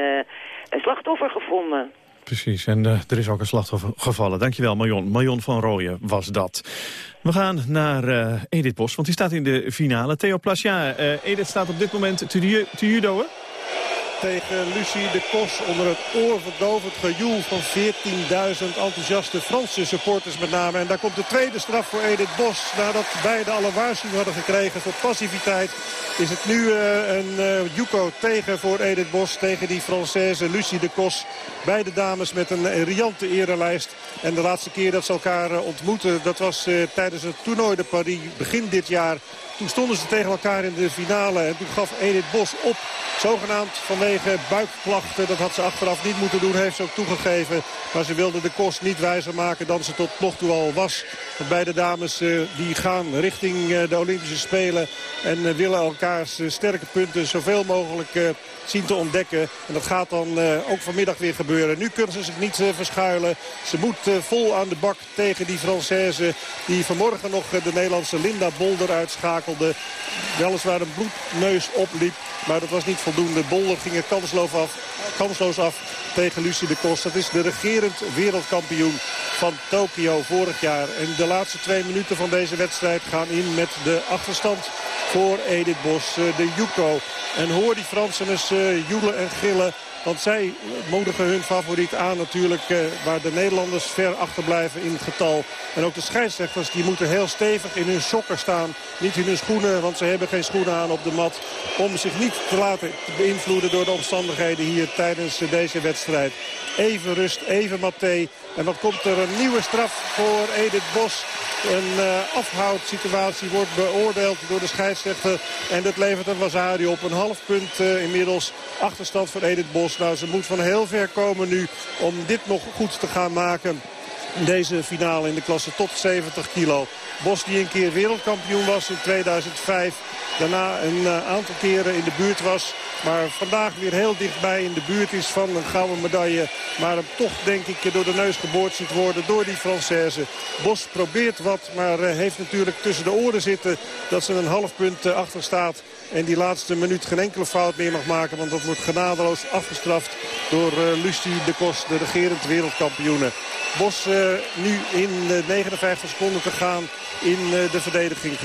een slachtoffer gevonden. Precies, en uh, er is ook een slachtoffer gevallen. Dankjewel, Marion. Marion van Rooyen was dat. We gaan naar uh, Edith Bos, want die staat in de finale. Theo Plasja, uh, Edith staat op dit moment te, te judoën tegen Lucie de Kos onder het oorverdovend gejoel van 14.000 enthousiaste Franse supporters met name. En daar komt de tweede straf voor Edith Bos. Nadat beide alle waarschuwingen hadden gekregen voor passiviteit is het nu uh, een uh, Yuko tegen voor Edith Bos. Tegen die Française Lucie de Kos. Beide dames met een riante erelijst. En de laatste keer dat ze elkaar uh, ontmoeten, dat was tijdens het toernooi de Paris begin dit jaar. Toen stonden ze tegen elkaar in de finale. En toen gaf Edith Bos op. Zogenaamd vanwege buikklachten. Dat had ze achteraf niet moeten doen. Heeft ze ook toegegeven. Maar ze wilde de kost niet wijzer maken dan ze tot nog toe al was. beide dames uh, die gaan richting uh, de Olympische Spelen. En uh, willen elkaars sterke punten zoveel mogelijk zien te ontdekken. En dat gaat dan ook vanmiddag weer gebeuren. Nu kunnen ze zich niet verschuilen. Ze moet vol aan de bak tegen die Française. Die vanmorgen nog de Nederlandse Linda Bolder uitschakelde. Weliswaar een bloedneus opliep. Maar dat was niet voldoende. Bolder ging er kansloos af, kansloos af tegen Lucie de Kos. Dat is de regerend wereldkampioen van Tokio vorig jaar. En de laatste twee minuten van deze wedstrijd gaan in met de achterstand voor Edith Bos, eh, de Yuko. En hoor die Fransen eens uh, joelen en gillen want zij moedigen hun favoriet aan natuurlijk. Eh, waar de Nederlanders ver achterblijven in het getal. En ook de scheidsrechters die moeten heel stevig in hun sokken staan. Niet in hun schoenen, want ze hebben geen schoenen aan op de mat. Om zich niet te laten beïnvloeden door de omstandigheden hier tijdens deze wedstrijd. Even rust, even Maté. En dan komt er een nieuwe straf voor Edith Bos. Een uh, afhoudsituatie wordt beoordeeld door de scheidsrechter. En dat levert een Wasario op een half punt uh, inmiddels. Achterstand voor Edith Bos. Nou, ze moet van heel ver komen nu om dit nog goed te gaan maken. Deze finale in de klasse tot 70 kilo. Bos die een keer wereldkampioen was in 2005. Daarna een uh, aantal keren in de buurt was. Maar vandaag weer heel dichtbij in de buurt is van een gouden medaille. Maar hem toch denk ik door de neus geboord ziet worden door die Française. Bos probeert wat, maar uh, heeft natuurlijk tussen de oren zitten dat ze een half punt uh, achter staat. En die laatste minuut geen enkele fout meer mag maken. Want dat wordt genadeloos afgestraft door uh, Lucie de Kos, de regerend wereldkampioene. Bos nu in 59 seconden te gaan in eh, de verdediging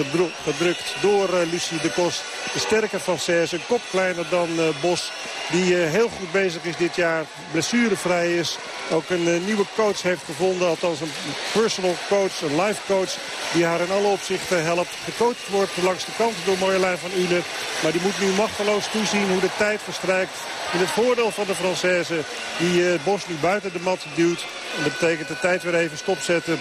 gedrukt door eh, Lucie de Kos. De sterke Française, een kop kleiner dan eh, Bos. Die heel goed bezig is dit jaar, blessurevrij is. Ook een nieuwe coach heeft gevonden, althans een personal coach, een life coach. Die haar in alle opzichten helpt. Gecoacht wordt langs de kant door Marjolein van Une. Maar die moet nu machteloos toezien hoe de tijd verstrijkt. In het voordeel van de Française die Bos nu buiten de mat duwt. En dat betekent de tijd weer even stopzetten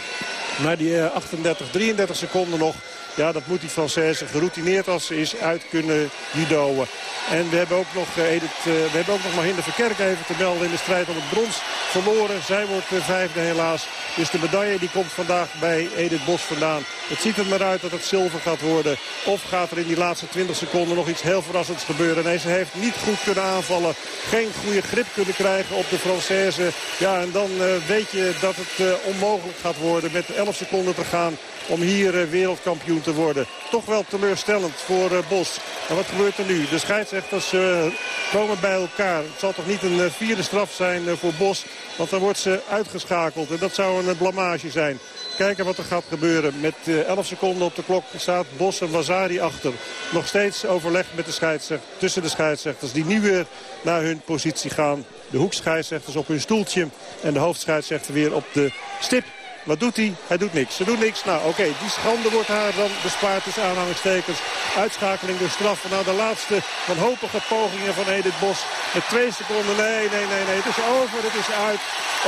naar die 38, 33 seconden nog. Ja, dat moet die Française geroutineerd als ze is uit kunnen judoën. En we hebben ook nog, Edith, uh, we hebben ook nog Mahinder Verkerk even te melden in de strijd om het brons verloren. Zij wordt uh, vijfde helaas. Dus de medaille die komt vandaag bij Edith Bos vandaan. Het ziet er maar uit dat het zilver gaat worden. Of gaat er in die laatste 20 seconden nog iets heel verrassends gebeuren. Nee, ze heeft niet goed kunnen aanvallen. Geen goede grip kunnen krijgen op de Française. Ja, en dan weet je dat het onmogelijk gaat worden met 11 seconden te gaan om hier wereldkampioen te worden. Toch wel teleurstellend voor Bos. En wat gebeurt er nu? De scheidsrechters uh, komen bij elkaar. Het zal toch niet een uh, vierde straf zijn voor Bos. Want dan wordt ze uitgeschakeld. En dat zou een blamage zijn. Kijken wat er gaat gebeuren. Met 11 seconden op de klok staat Bos en Wazari achter. Nog steeds overleg met de scheidsrechter, tussen de scheidsrechters. Die nu weer naar hun positie gaan. De hoekscheidsrechters op hun stoeltje. En de hoofdscheidsrechter weer op de stip. Wat doet hij? Hij doet niks. Ze doet niks. Nou, oké, die schande wordt haar dan bespaard tussen aanhalingstekens. Uitschakeling door straffen. Nou, de laatste wanhopige pogingen van Edith Bos. Met twee seconden. Nee, nee, nee, nee. Het is over. Het is uit.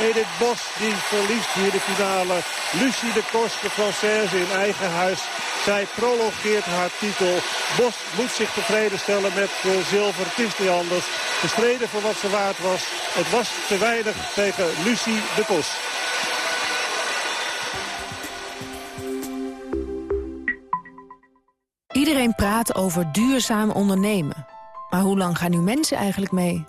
Edith Bos die verliest hier de finale. Lucie de Kors, de Française in eigen huis. Zij prologeert haar titel. Bos moet zich tevreden stellen met zilver. Het is niet anders. Gestreden voor wat ze waard was. Het was te weinig tegen Lucie de Kos. Iedereen praat over duurzaam ondernemen. Maar hoe lang gaan nu mensen eigenlijk mee?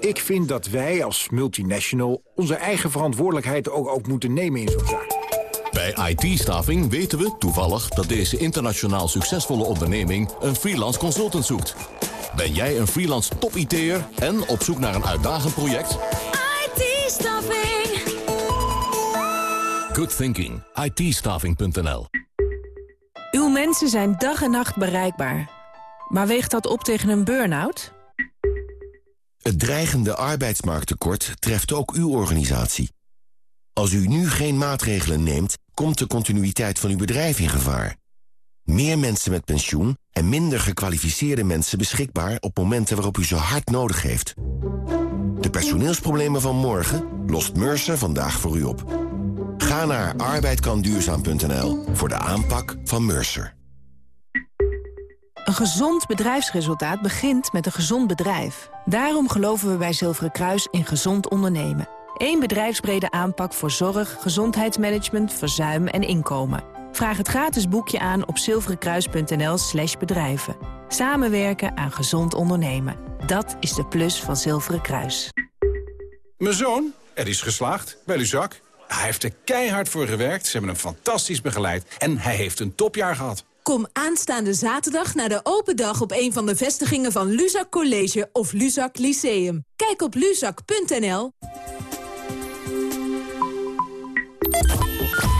Ik vind dat wij als multinational onze eigen verantwoordelijkheid ook, ook moeten nemen in zo'n zaak. Bij IT-staving weten we toevallig dat deze internationaal succesvolle onderneming een freelance consultant zoekt. Ben jij een freelance top-IT'er en op zoek naar een uitdagend project? IT-staving Good thinking. ITstaving.nl Uw mensen zijn dag en nacht bereikbaar. Maar weegt dat op tegen een burn-out? Het dreigende arbeidsmarkttekort treft ook uw organisatie. Als u nu geen maatregelen neemt, komt de continuïteit van uw bedrijf in gevaar. Meer mensen met pensioen en minder gekwalificeerde mensen beschikbaar... op momenten waarop u ze hard nodig heeft. De personeelsproblemen van morgen lost Mercer vandaag voor u op. Ga naar arbeidkanduurzaam.nl voor de aanpak van Mercer. Een gezond bedrijfsresultaat begint met een gezond bedrijf. Daarom geloven we bij Zilveren Kruis in gezond ondernemen. Eén bedrijfsbrede aanpak voor zorg, gezondheidsmanagement, verzuim en inkomen. Vraag het gratis boekje aan op zilverenkruis.nl slash bedrijven. Samenwerken aan gezond ondernemen. Dat is de plus van Zilveren Kruis. Mijn zoon, er is geslaagd bij Luzak. Hij heeft er keihard voor gewerkt, ze hebben hem fantastisch begeleid... en hij heeft een topjaar gehad. Kom aanstaande zaterdag naar de open dag op een van de vestigingen van Luzak College of Luzak Lyceum. Kijk op luzak.nl.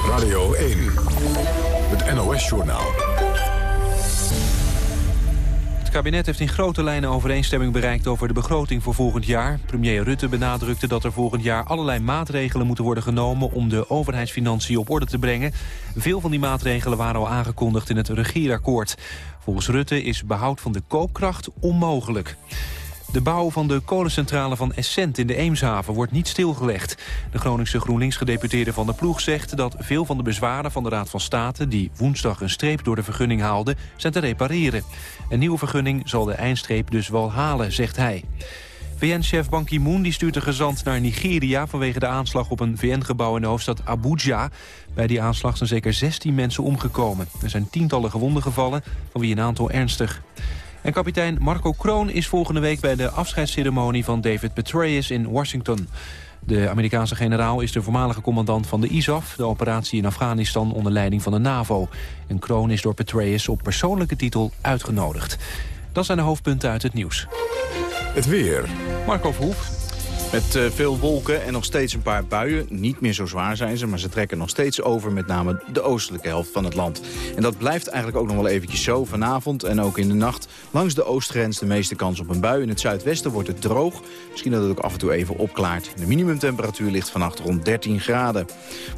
Radio 1, het NOS-journaal. Kabinet heeft in grote lijnen overeenstemming bereikt over de begroting voor volgend jaar. Premier Rutte benadrukte dat er volgend jaar allerlei maatregelen moeten worden genomen om de overheidsfinanciën op orde te brengen. Veel van die maatregelen waren al aangekondigd in het regeerakkoord. Volgens Rutte is behoud van de koopkracht onmogelijk. De bouw van de kolencentrale van Essent in de Eemshaven wordt niet stilgelegd. De Groningse GroenLinks-gedeputeerde Van der Ploeg zegt dat veel van de bezwaren van de Raad van State... die woensdag een streep door de vergunning haalden, zijn te repareren. Een nieuwe vergunning zal de eindstreep dus wel halen, zegt hij. VN-chef Ban Ki-moon stuurt een gezant naar Nigeria... vanwege de aanslag op een VN-gebouw in de hoofdstad Abuja. Bij die aanslag zijn zeker 16 mensen omgekomen. Er zijn tientallen gewonden gevallen, van wie een aantal ernstig. En kapitein Marco Kroon is volgende week bij de afscheidsceremonie van David Petraeus in Washington. De Amerikaanse generaal is de voormalige commandant van de ISAF... de operatie in Afghanistan onder leiding van de NAVO. En Kroon is door Petraeus op persoonlijke titel uitgenodigd. Dat zijn de hoofdpunten uit het nieuws. Het weer. Marco Verhoef. Met uh, veel wolken en nog steeds een paar buien. Niet meer zo zwaar zijn ze, maar ze trekken nog steeds over... met name de oostelijke helft van het land. En dat blijft eigenlijk ook nog wel eventjes zo vanavond en ook in de nacht. Langs de oostgrens de meeste kans op een bui. In het zuidwesten wordt het droog. Misschien dat het ook af en toe even opklaart. De minimumtemperatuur ligt vannacht rond 13 graden.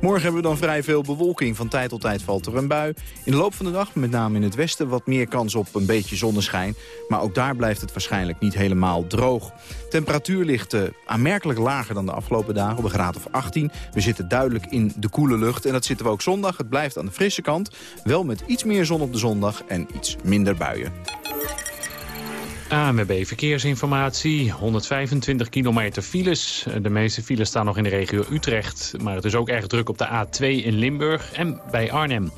Morgen hebben we dan vrij veel bewolking. Van tijd tot tijd valt er een bui. In de loop van de dag, met name in het westen, wat meer kans op een beetje zonneschijn. Maar ook daar blijft het waarschijnlijk niet helemaal droog. Temperatuur ligt uh, aan aanmerkelijk lager dan de afgelopen dagen, op een graad of 18. We zitten duidelijk in de koele lucht en dat zitten we ook zondag. Het blijft aan de frisse kant, wel met iets meer zon op de zondag en iets minder buien. ANWB Verkeersinformatie, 125 kilometer files. De meeste files staan nog in de regio Utrecht. Maar het is ook erg druk op de A2 in Limburg en bij Arnhem.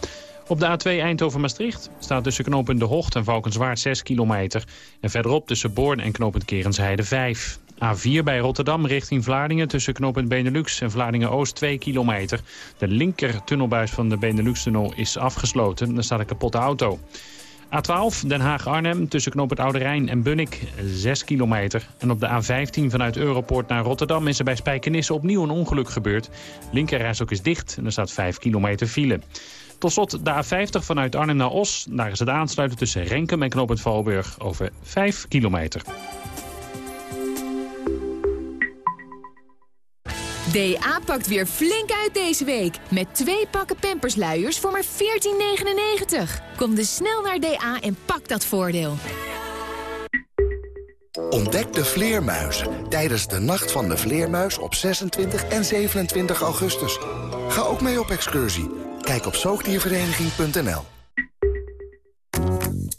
Op de A2 Eindhoven-Maastricht staat tussen knooppunt De Hocht en Valkenswaard 6 kilometer. En verderop tussen Born en knooppunt Kerensheide 5. A4 bij Rotterdam richting Vlaardingen tussen knooppunt Benelux en Vlaardingen-Oost 2 kilometer. De linker tunnelbuis van de Benelux-tunnel is afgesloten. Er staat een kapotte auto. A12 Den Haag-Arnhem tussen knooppunt Oude Rijn en Bunnik 6 kilometer. En op de A15 vanuit Europoort naar Rotterdam is er bij Spijkenisse opnieuw een ongeluk gebeurd. Linkerreis ook is dicht en er staat 5 kilometer file. Tot slot de A50 vanuit Arnhem naar Os. Daar is het aansluiten tussen Renkum en knooppunt Valburg over 5 kilometer. DA pakt weer flink uit deze week. Met twee pakken pampersluiers voor maar 14,99. Kom dus snel naar DA en pak dat voordeel. Ontdek de vleermuizen tijdens de Nacht van de Vleermuis op 26 en 27 augustus. Ga ook mee op excursie. Kijk op zoogdiervereniging.nl.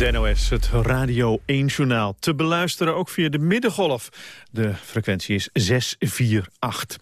De het Radio 1-journaal. Te beluisteren ook via de middengolf. De frequentie is 648.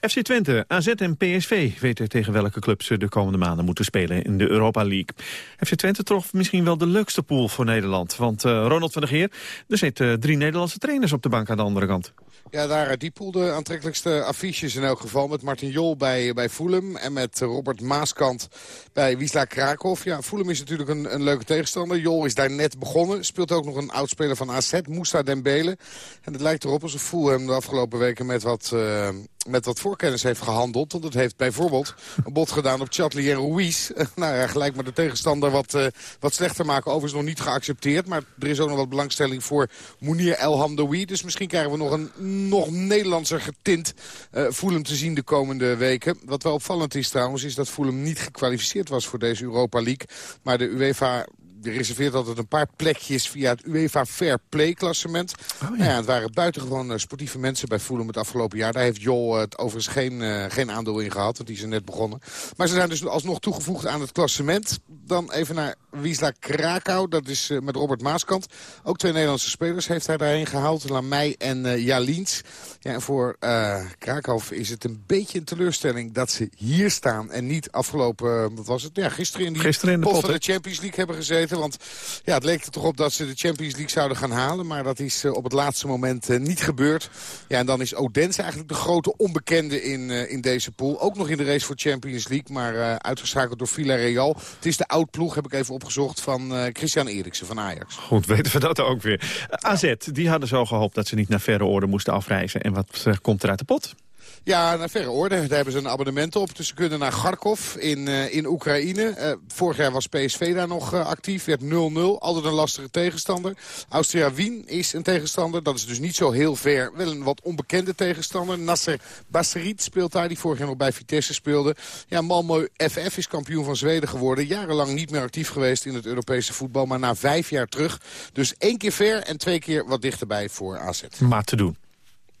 FC Twente, AZ en PSV weten tegen welke clubs ze de komende maanden moeten spelen in de Europa League. FC Twente trof misschien wel de leukste pool voor Nederland. Want uh, Ronald van der Geer, er zitten drie Nederlandse trainers op de bank aan de andere kant. Ja, daar die pool de aantrekkelijkste affiches in elk geval. Met Martin Jol bij, bij Fulham en met Robert Maaskant bij Wisla Krakow. Ja, Fulham is natuurlijk een, een leuke tegenstander. Jol is daar net begonnen. Speelt ook nog een oudspeler van AZ, Moussa Dembele. En het lijkt erop alsof Fulham de afgelopen weken met wat... Uh, met wat voorkennis heeft gehandeld. Want het heeft bijvoorbeeld een bod gedaan op Chatley en Ruiz. nou ja, gelijk maar de tegenstander wat, uh, wat slechter maken. Overigens nog niet geaccepteerd. Maar er is ook nog wat belangstelling voor Mounir El Hamdoui. Dus misschien krijgen we nog een nog Nederlandser getint uh, te zien de komende weken. Wat wel opvallend is trouwens, is dat Fulham niet gekwalificeerd was voor deze Europa League. Maar de UEFA reserveert altijd een paar plekjes via het UEFA Fair Play klassement. Oh, ja. Nou ja, het waren buitengewoon sportieve mensen bij Fulham het afgelopen jaar. Daar heeft Jol het overigens geen, uh, geen aandeel in gehad, want die is net begonnen. Maar ze zijn dus alsnog toegevoegd aan het klassement. Dan even naar Wisla Krakau, dat is uh, met Robert Maaskant. Ook twee Nederlandse spelers heeft hij daarheen gehaald. Lamey en uh, Jalins. Ja, en voor Krakau is het een beetje een teleurstelling dat ze hier staan. En niet afgelopen, wat was het? Ja, gisteren in die gisteren in de pot, van de Champions League hebben gezeten. Want ja, het leek er toch op dat ze de Champions League zouden gaan halen. Maar dat is uh, op het laatste moment uh, niet gebeurd. Ja, en dan is Odense eigenlijk de grote onbekende in, uh, in deze pool. Ook nog in de race voor Champions League. Maar uitgeschakeld door Villarreal. Het is de oud-ploeg, heb ik even opgezocht, van Christian Eriksen van Ajax. Goed, weten we dat ook weer. AZ, die hadden zo gehoopt dat ze niet naar verre orde moesten afreizen. En wat komt er uit de pot? Ja, naar verre orde. Daar hebben ze een abonnement op. Dus ze kunnen naar Kharkov in, uh, in Oekraïne. Uh, vorig jaar was PSV daar nog uh, actief. Werd 0-0. Altijd een lastige tegenstander. Austria Wien is een tegenstander. Dat is dus niet zo heel ver. Wel een wat onbekende tegenstander. Nasser Basserit speelt daar. Die vorig jaar nog bij Vitesse speelde. Ja, Malmö FF is kampioen van Zweden geworden. Jarenlang niet meer actief geweest in het Europese voetbal. Maar na vijf jaar terug. Dus één keer ver en twee keer wat dichterbij voor AZ. Maar te doen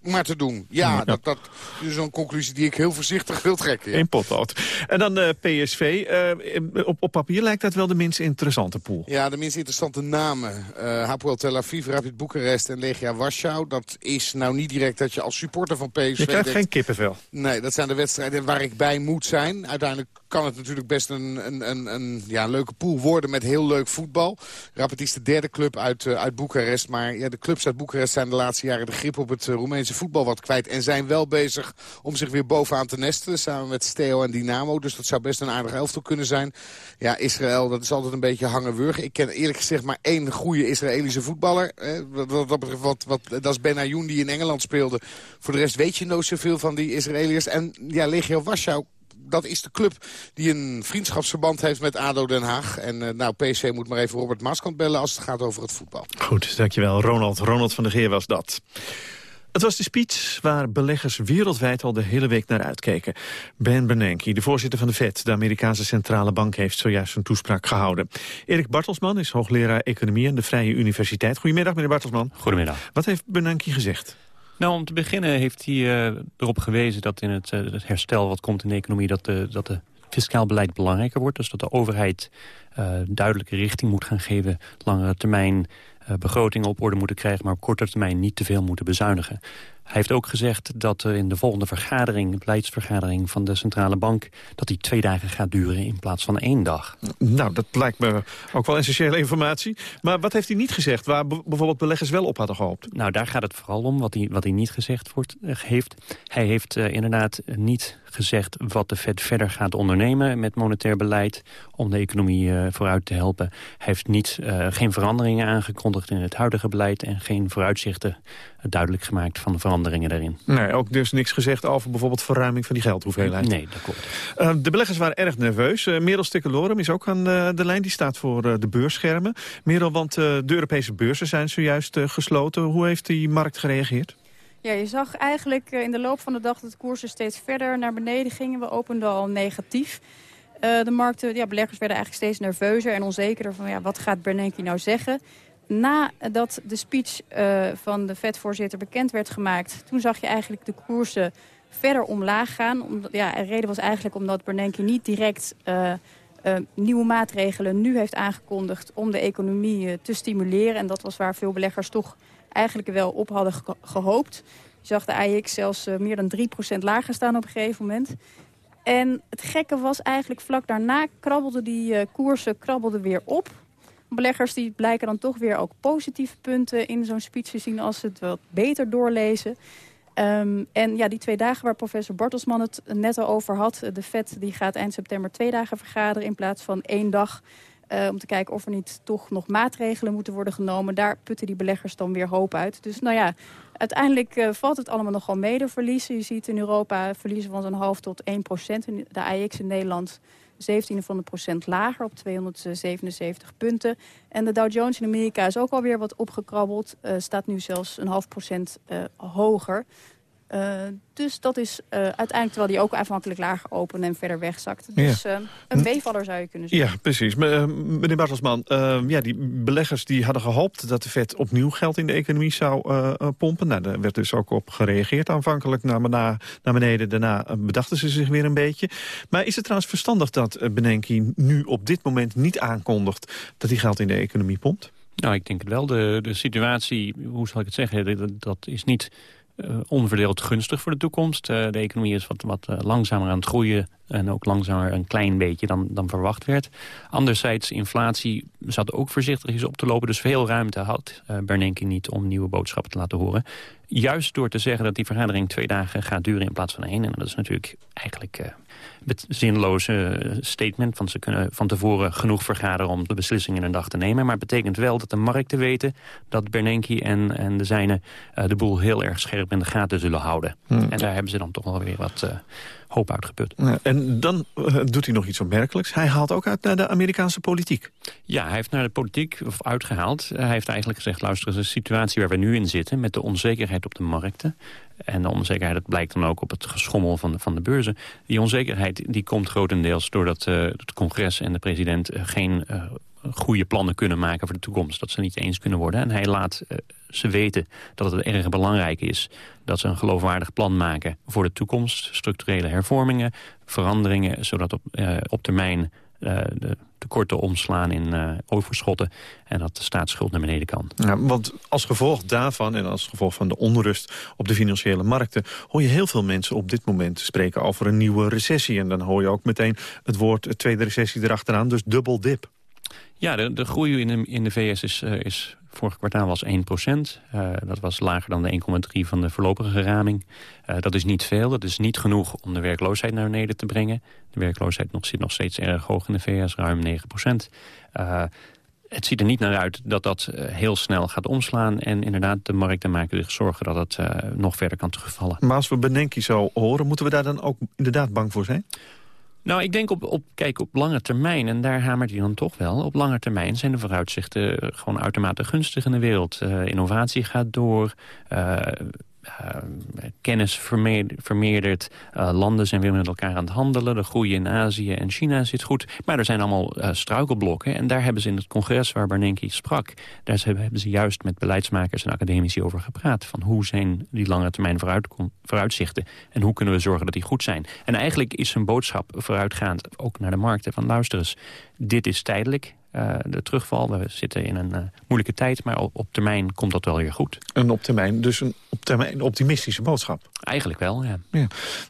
maar te doen. Ja, ja. Dat, dat is een conclusie die ik heel voorzichtig wil trekken. Ja. In potlood. En dan uh, PSV. Uh, op, op papier lijkt dat wel de minst interessante pool. Ja, de minst interessante namen. Uh, Hapoel Tel Aviv, Rapid Boekarest en Legia Warschau. Dat is nou niet direct dat je als supporter van PSV... Je krijgt geen kippenvel. Nee, dat zijn de wedstrijden waar ik bij moet zijn. Uiteindelijk kan het natuurlijk best een, een, een, een ja, leuke pool worden met heel leuk voetbal. Rapid is de derde club uit, uit Boekarest. Maar ja, de clubs uit Boekarest zijn de laatste jaren de grip op het Roemeense Voetbal wat kwijt. En zijn wel bezig om zich weer bovenaan te nesten. Samen met Steo en Dynamo. Dus dat zou best een aardig elftal kunnen zijn. Ja, Israël, dat is altijd een beetje hangenwurg. Ik ken eerlijk gezegd maar één goede Israëlische voetballer. Eh, wat, wat, dat is Ben Ayoun die in Engeland speelde. Voor de rest weet je nooit zoveel van die Israëliërs. En ja, Legio Warschau dat is de club die een vriendschapsverband heeft met ADO Den Haag. En uh, nou, PC moet maar even Robert Maaskant bellen als het gaat over het voetbal. Goed, dankjewel Ronald. Ronald van der Geer was dat. Het was de speech waar beleggers wereldwijd al de hele week naar uitkeken. Ben Bernanke, de voorzitter van de FED, de Amerikaanse Centrale Bank, heeft zojuist een toespraak gehouden. Erik Bartelsman is hoogleraar Economie aan de Vrije Universiteit. Goedemiddag, meneer Bartelsman. Goedemiddag. Wat heeft Bernanke gezegd? Nou, om te beginnen heeft hij uh, erop gewezen dat in het, uh, het, herstel wat komt in de economie... dat de, dat de fiscaal beleid belangrijker wordt. Dus dat de overheid uh, duidelijke richting moet gaan geven. Langere termijn begrotingen op orde moeten krijgen... maar op korte termijn niet te veel moeten bezuinigen. Hij heeft ook gezegd dat in de volgende vergadering, beleidsvergadering van de Centrale Bank, dat die twee dagen gaat duren in plaats van één dag. Nou, dat lijkt me ook wel essentiële informatie. Maar wat heeft hij niet gezegd, waar bijvoorbeeld beleggers wel op hadden gehoopt? Nou, daar gaat het vooral om, wat hij, wat hij niet gezegd wordt, heeft. Hij heeft uh, inderdaad niet gezegd wat de Fed verder gaat ondernemen met monetair beleid om de economie uh, vooruit te helpen. Hij heeft niet, uh, geen veranderingen aangekondigd in het huidige beleid en geen vooruitzichten duidelijk gemaakt van de veranderingen daarin. Nee, ook dus niks gezegd over bijvoorbeeld verruiming van die geldhoeveelheid. Nee, dat klopt. Uh, de beleggers waren erg nerveus. Uh, Merel Stikkelorum is ook aan uh, de lijn. Die staat voor de beursschermen. Merel, want de Europese beurzen zijn zojuist gesloten. Hoe heeft die markt gereageerd? Ja, je zag eigenlijk in de loop van de dag dat de koersen steeds verder naar beneden gingen. We openden al negatief. de markten, ja, beleggers werden eigenlijk steeds nerveuzer en onzekerder van ja, wat gaat Bernanke nou zeggen nadat de speech uh, van de Fed-voorzitter bekend werd gemaakt... toen zag je eigenlijk de koersen verder omlaag gaan. Ja, de reden was eigenlijk omdat Bernanke niet direct uh, uh, nieuwe maatregelen nu heeft aangekondigd... om de economie te stimuleren. En dat was waar veel beleggers toch eigenlijk wel op hadden ge gehoopt. Je zag de AIX zelfs meer dan 3% lager staan op een gegeven moment. En het gekke was eigenlijk vlak daarna krabbelden die koersen krabbelden weer op beleggers die blijken dan toch weer ook positieve punten in zo'n speech te zien als ze het wat beter doorlezen. Um, en ja, die twee dagen waar professor Bartelsman het net al over had. De FED die gaat eind september twee dagen vergaderen in plaats van één dag. Uh, om te kijken of er niet toch nog maatregelen moeten worden genomen. Daar putten die beleggers dan weer hoop uit. Dus nou ja, uiteindelijk uh, valt het allemaal nogal mede verliezen. Je ziet in Europa verliezen van zo'n half tot 1 procent. De AX in Nederland 17 van de procent lager op 277 punten. En de Dow Jones in Amerika is ook alweer wat opgekrabbeld. Uh, staat nu zelfs een half procent uh, hoger. Uh, dus dat is uh, uiteindelijk, terwijl die ook afhankelijk lager opende en verder wegzakte. Dus ja. uh, een meevaller zou je kunnen zeggen. Ja, precies. meneer Bartelsman, ja, die beleggers die hadden gehoopt dat de Fed opnieuw geld in de economie zou pompen. Nou, daar werd dus ook op gereageerd aanvankelijk naar, naar beneden. Daarna bedachten ze zich weer een beetje. Maar is het trouwens verstandig dat Benenki nu op dit moment niet aankondigt dat hij geld in de economie pompt? Nou, ik denk het wel. De, de situatie, hoe zal ik het zeggen, dat, dat is niet uh, onverdeeld gunstig voor de toekomst. Uh, de economie is wat, wat uh, langzamer aan het groeien en ook langzamer een klein beetje dan, dan verwacht werd. Anderzijds, inflatie zat ook voorzichtig op te lopen, dus veel ruimte had Bernanke niet om nieuwe boodschappen te laten horen. Juist door te zeggen dat die vergadering twee dagen gaat duren in plaats van één. En dat is natuurlijk eigenlijk het zinloze statement. Want ze kunnen van tevoren genoeg vergaderen om de beslissing in een dag te nemen. Maar het betekent wel dat de markten weten dat Bernanke en, en de zijnen uh, de boel heel erg scherp in de gaten zullen houden. Hmm. En daar hebben ze dan toch wel weer wat... Uh, hoop uitgeput. Ja, en dan uh, doet hij nog iets opmerkelijks. Hij haalt ook uit naar de Amerikaanse politiek. Ja, hij heeft naar de politiek of uitgehaald. Hij heeft eigenlijk gezegd, luister, de situatie waar we nu in zitten... met de onzekerheid op de markten... En de onzekerheid, dat blijkt dan ook op het geschommel van de, van de beurzen. Die onzekerheid die komt grotendeels doordat uh, het congres en de president uh, geen uh, goede plannen kunnen maken voor de toekomst. Dat ze niet eens kunnen worden. En hij laat ze weten dat het erg belangrijk is dat ze een geloofwaardig plan maken voor de toekomst. Structurele hervormingen, veranderingen, zodat op, op termijn de tekorten omslaan in uh, overschotten... en dat de staatsschuld naar beneden kan. Ja, want als gevolg daarvan en als gevolg van de onrust op de financiële markten... hoor je heel veel mensen op dit moment spreken over een nieuwe recessie. En dan hoor je ook meteen het woord tweede recessie erachteraan, dus dubbel dip. Ja, de, de groei in de, in de VS is, uh, is Vorig kwartaal was 1% dat was lager dan de 1,3 van de voorlopige raming. dat is niet veel, dat is niet genoeg om de werkloosheid naar beneden te brengen. De werkloosheid nog, zit nog steeds erg hoog in de VS, ruim 9% het ziet er niet naar uit dat dat heel snel gaat omslaan. En inderdaad, de markten maken zich zorgen dat het nog verder kan terugvallen. Maar als we Benenki zo horen, moeten we daar dan ook inderdaad bang voor zijn? Nou, ik denk op, op, kijk, op lange termijn, en daar hamert hij dan toch wel... op lange termijn zijn de vooruitzichten gewoon uitermate gunstig in de wereld. Uh, innovatie gaat door, uh, kennis vermeerdert. Uh, landen zijn weer met elkaar aan het handelen. De groei in Azië en China zit goed. Maar er zijn allemaal uh, struikelblokken. En daar hebben ze in het congres waar Bernanke sprak... daar hebben ze juist met beleidsmakers en academici over gepraat. Van hoe zijn die lange termijn vooruit, vooruitzichten... en hoe kunnen we zorgen dat die goed zijn. En eigenlijk is zijn boodschap vooruitgaand ook naar de markten. Van luister eens, dit is tijdelijk uh, de terugval. We zitten in een uh, moeilijke tijd, maar op, op, termijn komt dat wel weer goed. Een op termijn, dus een op termijn optimistische boodschap? Eigenlijk wel, ja. ja.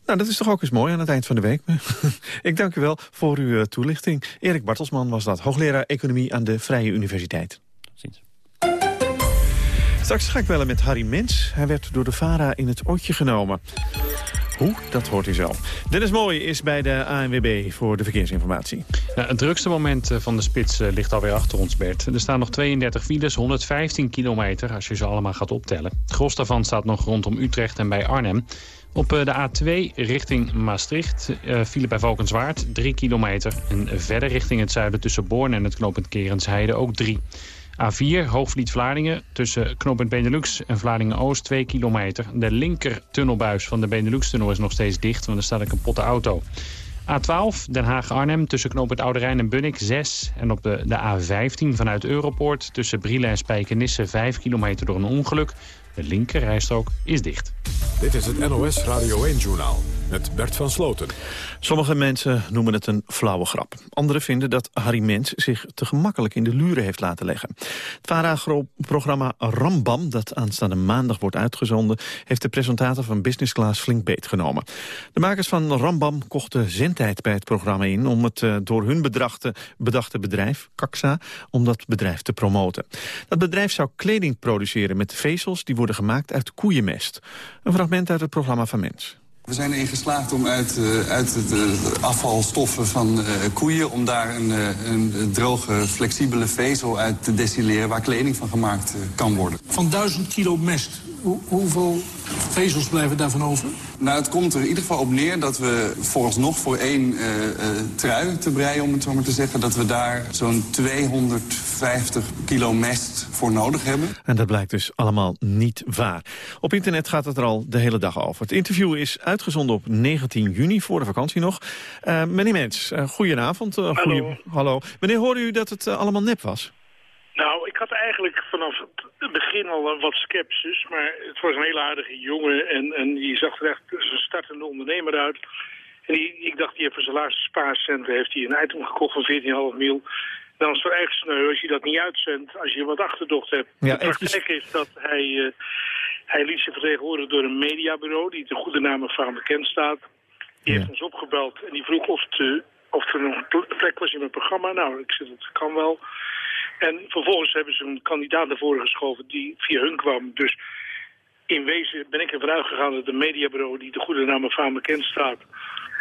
Nou, dat is toch ook eens mooi aan het eind van de week. Ik dank u wel voor uw uh, toelichting. Erik Bartelsman was dat, hoogleraar Economie aan de Vrije Universiteit. Tot ziens. Straks ga ik bellen met Harry Mens. Hij werd door de VARA in het ootje genomen. Hoe? Dat hoort u zo. Dennis Mooi is bij de ANWB voor de verkeersinformatie. Nou, het drukste moment eh, van de spits eh, ligt alweer achter ons, Bert. Er staan nog 32 files, 115 kilometer als je ze allemaal gaat optellen. Het gros daarvan staat nog rondom Utrecht en bij Arnhem. Op eh, de A2 richting Maastricht file bij Valkenswaard 3 kilometer. En verder richting het zuiden tussen Born en het knooppunt Kerensheide ook 3 A4 Hoogvliet-Vlaardingen tussen knooppunt Benelux en Vlaardingen-Oost 2 kilometer. De linker tunnelbuis van de Benelux-tunnel is nog steeds dicht, want er staat een kapotte auto. A12 Den Haag-Arnhem tussen knooppunt Ouderijn en Bunnik 6. En op de, de A15 vanuit Europoort tussen Brielen en Spijkenisse 5 kilometer door een ongeluk. De linker rijstrook is dicht. Dit is het NOS Radio 1-journaal met Bert van Sloten. Sommige mensen noemen het een flauwe grap. Anderen vinden dat Harry Mens zich te gemakkelijk in de luren heeft laten leggen. Het VARA-programma Rambam, dat aanstaande maandag wordt uitgezonden... heeft de presentator van Business Class flink beet genomen. De makers van Rambam kochten zendtijd bij het programma in... om het uh, door hun bedachte, bedachte bedrijf, Kaksa, om dat bedrijf te promoten. Dat bedrijf zou kleding produceren met vezels... die worden gemaakt uit koeienmest. Een fragment uit het programma van Mens. We zijn erin geslaagd om uit, uh, uit het, uh, afvalstoffen van uh, koeien... om daar een, een, droge, flexibele vezel uit te destilleren... waar kleding van gemaakt kan worden. Van duizend kilo mest, Hoe, hoeveel vezels blijven daarvan over? Nou, het komt er in ieder geval op neer dat we vooralsnog voor één uh, uh, trui te breien, om het zo maar te zeggen, dat we daar zo'n 250 kilo mest voor nodig hebben. En dat blijkt dus allemaal niet waar. Op internet gaat het er al de hele dag over. Het interview is uitgezonden op 19 juni, voor de vakantie nog. Uh, meneer Mens, goedenavond. hallo. Goeie, hallo. Wanneer hoorde u dat het allemaal nep was? Nou, ik had eigenlijk vanaf het begin al wat sceptisch, maar het was een hele aardige jongen en, en die zag er echt een startende ondernemer uit. En die, ik dacht, die heeft voor zijn laatste spaarcenten heeft hij een item gekocht van 14,5 mil. Dan is het wel echt sneu als je dat niet uitzendt, als je wat achterdocht hebt. Ja, de praktijk is dat hij, uh, hij liet zich vertegenwoordigen door een mediabureau die de goede naam van bekend staat. Die heeft ons opgebeld en die vroeg of, te, of er nog een plek was in mijn programma. Nou, ik zei, dat kan wel. En vervolgens hebben ze een kandidaat naar voren geschoven die via hun kwam. Dus in wezen ben ik ervan uitgegaan dat de mediabureau die de goede naam van bekend staat...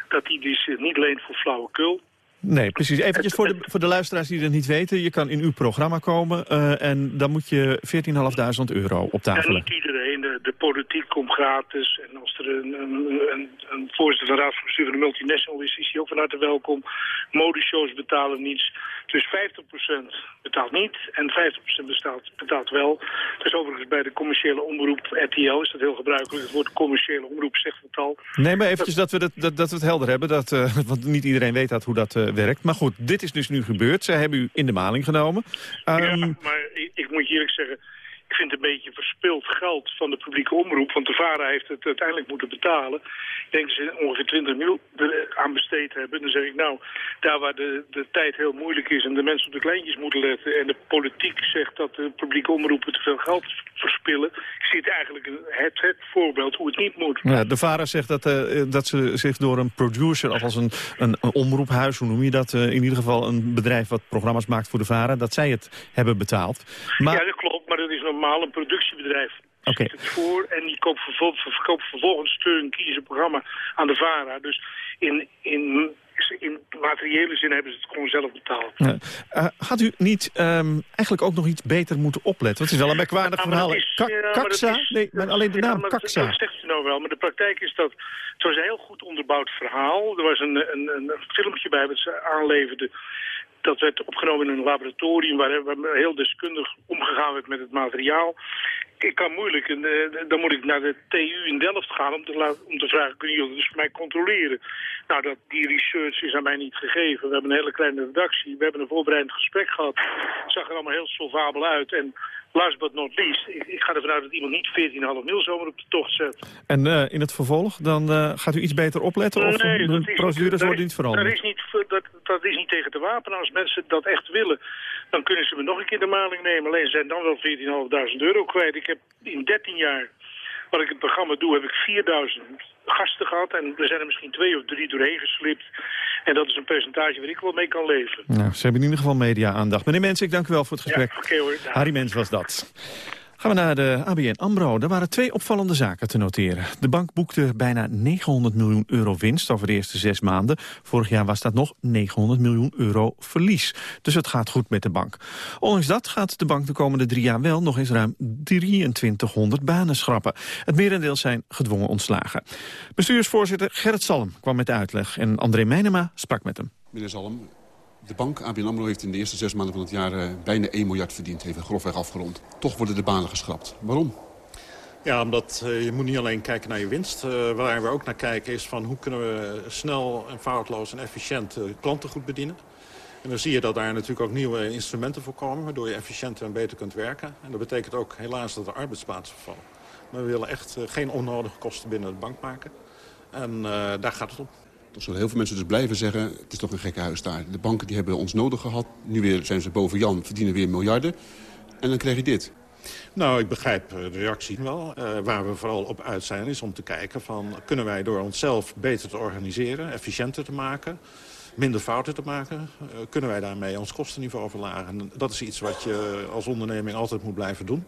dat die dus niet leent voor flauwekul. Nee, precies. Eventjes voor de, voor de luisteraars die het niet weten. Je kan in uw programma komen uh, en dan moet je 14.500 euro op tafel leggen. niet iedereen. De, de, politiek komt gratis. En als er een, een, een, een voorzitter van raad van bestuur van de multinational is, is hij ook van harte welkom. Modeshows betalen niets. Dus 50% betaalt niet en 50% betaalt, betaalt wel. Dus overigens bij de commerciële omroep RTL is dat heel gebruikelijk. Het woord commerciële omroep zegt het al. Nee, maar eventjes dat, we, dat, dat, dat we het helder hebben. Dat, uh, want niet iedereen weet dat, hoe dat uh, werkt. Maar goed, dit is dus nu gebeurd. Zij hebben u in de maling genomen. Um... Ja, maar ik, ik moet je eerlijk zeggen ik vind het een beetje verspild geld van de publieke omroep. Want de VARA heeft het uiteindelijk moeten betalen. Ik denk dat ze ongeveer 20 miljoen aan besteed hebben. Dan zeg ik nou, daar waar de, de tijd heel moeilijk is en de mensen op de kleintjes moeten letten... en de politiek zegt dat de publieke omroepen te veel geld verspillen... het eigenlijk het, het voorbeeld hoe het niet moet. Ja, de VARA zegt dat, uh, dat ze zich door een producer, of als een, een, een omroephuis, hoe noem je dat... Uh, in ieder geval een bedrijf wat programma's maakt voor de VARA, dat zij het hebben betaald. Maar... Ja, dat klopt. Maar dat is normaal een productiebedrijf. Oké. Het voor en die koopt vervolgens, verkoopt vervolgens turnkey zijn programma aan de VARA. Dus in, in, in materiële zin hebben ze het gewoon zelf betaald. Ja. Eh, had u niet ehm, eigenlijk ook nog iets beter moeten opletten? Want het is wel een merkwaardig Ja, verhaal. is- ja, Kaksa? is- Nee, maar alleen de naam Kaksa. Dat zegt u nou wel, maar de praktijk is dat... Het was een heel goed onderbouwd verhaal. Er was een, een, een filmpje bij wat ze aanleverden. Dat werd opgenomen in een laboratorium waar heel deskundig omgegaan werd met het materiaal. Ik kan moeilijk, en, eh, dan moet ik naar de TU in Delft gaan om te, laten, om te vragen, kunnen jullie dus mij controleren? Nou, dat, die research is aan mij niet gegeven. We hebben een hele kleine redactie, we hebben een voorbereidend gesprek gehad. Het zag er allemaal heel solvabel uit. En last but not least, ik, ik ga ervan uit dat iemand niet 14,5 mil zomaar op de tocht zet. En eh, in het vervolg, dan eh, gaat u iets beter opletten? Of Nee, de is procedures dat worden niet veranderd? Dat is niet, dat, dat is niet tegen te wapenen. Als mensen dat echt willen, dan kunnen ze me nog een keer de maling nemen. Alleen zijn dan wel 14.500 euro kwijt. Ik heb in 13 jaar, wat ik het programma doe, heb ik 4000 gasten gehad. En er zijn er misschien twee of drie doorheen geslipt. En dat is een percentage waar ik wel mee kan leven. Nou, ze hebben in ieder geval media-aandacht. Meneer Mens, ik dank u wel voor het gesprek. Ja, oké hoor. Dag. Harry Mens was dat. Gaan we naar de ABN AMRO. Er waren twee opvallende zaken te noteren. De bank boekte bijna 900 miljoen euro winst over de eerste zes maanden. Vorig jaar was dat nog 900 miljoen euro verlies. Dus het gaat goed met de bank. Ondanks dat gaat de bank de komende drie jaar wel nog eens ruim 2300 banen schrappen. Het merendeel zijn gedwongen ontslagen. Bestuursvoorzitter Gerrit Salm kwam met de uitleg en André Meijnema sprak met hem. Meneer Zalm, de bank ABN AMRO heeft in de eerste zes maanden van het jaar... eh, bijna 1 miljard verdiend, heeft grofweg afgerond. Toch worden de banen geschrapt. Waarom? Ja, omdat eh, je moet niet alleen kijken naar je winst. Eh, waar we ook naar kijken is van hoe kunnen we snel en foutloos en efficiënt klanten goed bedienen. En dan zie je dat daar natuurlijk ook nieuwe instrumenten voor komen... waardoor je efficiënter en beter kunt werken. En dat betekent ook helaas dat er arbeidsplaatsen vallen. Maar we willen echt geen onnodige kosten binnen de bank maken. En daar gaat het om. Toch zullen heel veel mensen dus blijven zeggen... het is toch een gekke huis daar. De banken die hebben ons nodig gehad. Nu weer zijn ze boven Jan, verdienen weer miljarden. En dan krijg je dit. Nou, ik begrijp eh, de reactie wel. Eh, waar we vooral op uit zijn is om te kijken van... kunnen wij door onszelf beter te organiseren, efficiënter te maken... minder fouten te maken, eh, kunnen wij daarmee ons kostenniveau verlagen. En dat is iets wat je als onderneming altijd moet blijven doen.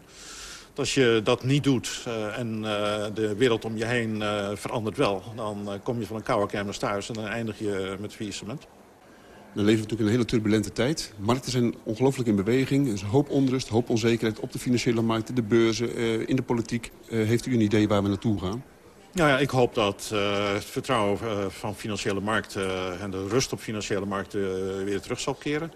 Als je dat niet doet eh, en eh, de wereld om je heen eh, verandert wel... dan kom je van een koude kermis thuis en dan eindig je met faillissement. We leven natuurlijk in een hele turbulente tijd. Markten zijn ongelooflijk in beweging. Er is een hoop onrust, hoop onzekerheid op de financiële markten, de beurzen, in de politiek. Heeft u een idee waar we naartoe gaan? Nou ja, ik hoop dat het vertrouwen van financiële markten en de rust op financiële markten weer terug zal keren.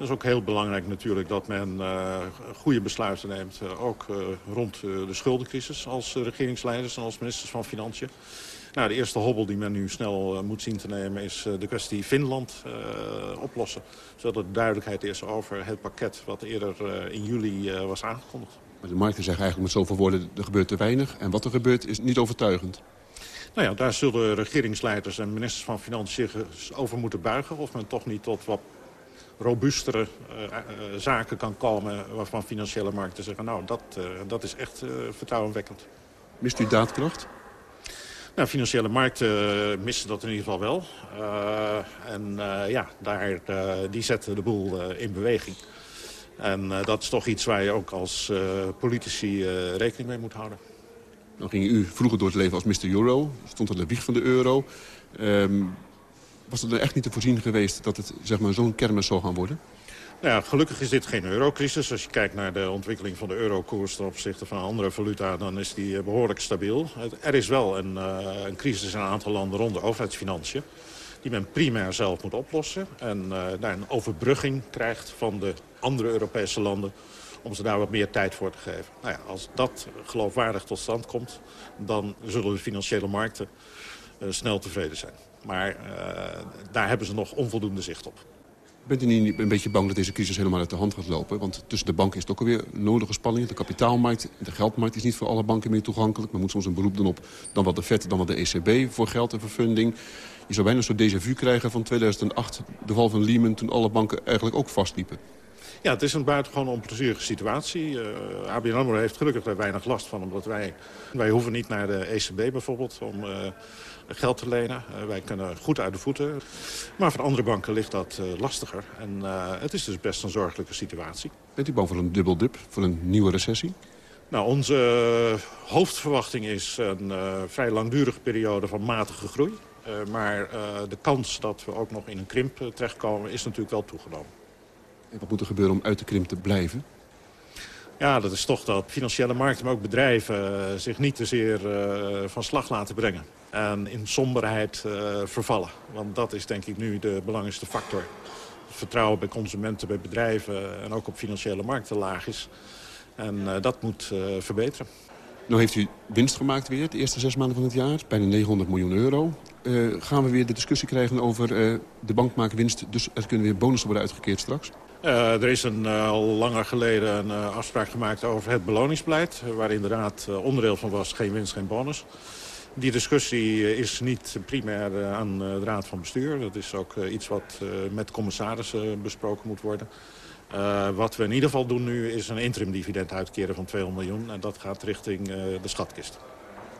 Dat is ook heel belangrijk natuurlijk dat men eh, goede besluiten neemt. eh, ook eh, rond de schuldencrisis als regeringsleiders en als ministers van Financiën. Nou, de eerste hobbel die men nu snel moet zien te nemen is de kwestie Finland oplossen. Zodat er duidelijkheid is over het pakket wat eerder in juli was aangekondigd. Maar de markten zeggen eigenlijk met zoveel woorden, er gebeurt te weinig. En wat er gebeurt is niet overtuigend. Nou ja, daar zullen regeringsleiders en ministers van Financiën zich over moeten buigen. Of men toch niet tot wat robuustere eh, eh, zaken kan komen waarvan financiële markten zeggen... nou, dat, eh, dat is echt vertrouwenwekkend. Mist u daadkracht? Nou, financiële markten missen dat in ieder geval wel. En ja, daar, die zetten de boel in beweging. En dat is toch iets waar je ook als politici rekening mee moet houden. Dan ging u vroeger door het leven als Mr. Euro. Stond aan de wieg van de euro. Ehm, was het er echt niet te voorzien geweest dat het zeg maar, zo'n kermis zou gaan worden? Nou ja, gelukkig is dit geen eurocrisis. Als je kijkt naar de ontwikkeling van de eurokoers ten opzichte van andere valuta, dan is die eh, behoorlijk stabiel. Er is wel een, eh, een crisis in een aantal landen rond de overheidsfinanciën. Die men primair zelf moet oplossen. En eh, daar een overbrugging krijgt van de andere Europese landen om ze daar wat meer tijd voor te geven. Nou ja, als dat geloofwaardig tot stand komt, dan zullen de financiële markten snel tevreden zijn. Maar eh, daar hebben ze nog onvoldoende zicht op. Bent u niet een beetje bang dat deze crisis helemaal uit de hand gaat lopen? Want tussen de banken is het ook alweer nodige spanning. De kapitaalmarkt de geldmarkt is niet voor alle banken meer toegankelijk. Men moet soms een beroep doen op dan wat de FED, dan wat de ECB voor geld en voor funding. Je zou bijna een soort déjà vu krijgen van 2008, de val van Lehman... toen alle banken eigenlijk ook vastliepen. Ja, het is een buitengewoon onplezierige situatie. Uh, ABN AMRO heeft gelukkig daar weinig last van, omdat wij... wij hoeven niet naar de ECB bijvoorbeeld om uh, geld te lenen. Uh, wij kunnen goed uit de voeten. Maar voor andere banken ligt dat lastiger. En het is dus best een zorgelijke situatie. Bent u bang voor een dubbel dip, voor een nieuwe recessie? Nou, onze hoofdverwachting is een vrij langdurige periode van matige groei. maar de kans dat we ook nog in een krimp terechtkomen is natuurlijk wel toegenomen. En wat moet er gebeuren om uit de krimp te blijven? Ja, dat is toch dat financiële markten, maar ook bedrijven... Zich niet te zeer van slag laten brengen. En in somberheid uh, vervallen. Want dat is denk ik nu de belangrijkste factor. Het vertrouwen bij consumenten, bij bedrijven en ook op financiële markten laag is. En dat moet verbeteren. Nou heeft u winst gemaakt weer, de eerste zes maanden van het jaar. Bijna 900 miljoen euro. gaan we weer de discussie krijgen over de bank maken winst. Dus er kunnen weer bonussen worden uitgekeerd straks? Uh, er is een, al langer geleden een afspraak gemaakt over het beloningsbeleid... waar inderdaad onderdeel van was geen winst, geen bonus. Die discussie is niet primair aan de Raad van Bestuur. Dat is ook iets wat met commissarissen besproken moet worden. wat we in ieder geval doen nu is een interim dividend uitkeren van 200 miljoen. En dat gaat richting de schatkist.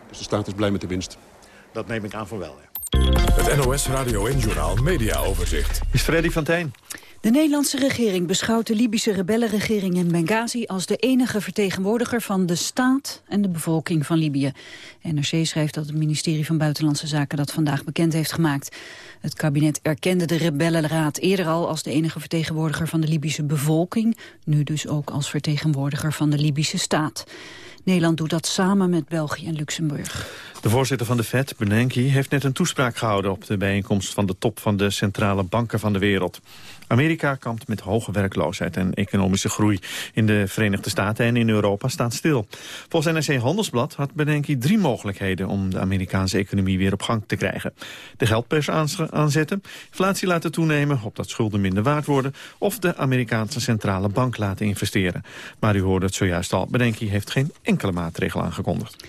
Dus de staat is blij met de winst? Dat neem ik aan van wel, ja. Het NOS Radio en Journaal Media Overzicht. Is Freddy van Tijn. De Nederlandse regering beschouwt de Libische rebellenregering in Benghazi als de enige vertegenwoordiger van de staat en de bevolking van Libië. NRC schrijft dat het ministerie van Buitenlandse Zaken dat vandaag bekend heeft gemaakt. Het kabinet erkende de rebellenraad eerder al als de enige vertegenwoordiger van de Libische bevolking, nu dus ook als vertegenwoordiger van de Libische staat. Nederland doet dat samen met België en Luxemburg. De voorzitter van de FED, Bernanke, heeft net een toespraak gehouden... op de bijeenkomst van de top van de centrale banken van de wereld. Amerika kampt met hoge werkloosheid en economische groei. In de Verenigde Staten en in Europa staat stil. Volgens NRC Handelsblad had Bernanke drie mogelijkheden... om de Amerikaanse economie weer op gang te krijgen. De geldpers aanzetten, inflatie laten toenemen... opdat schulden minder waard worden... of de Amerikaanse centrale bank laten investeren. Maar u hoorde het zojuist al, Bernanke heeft geen enkele maatregel aangekondigd.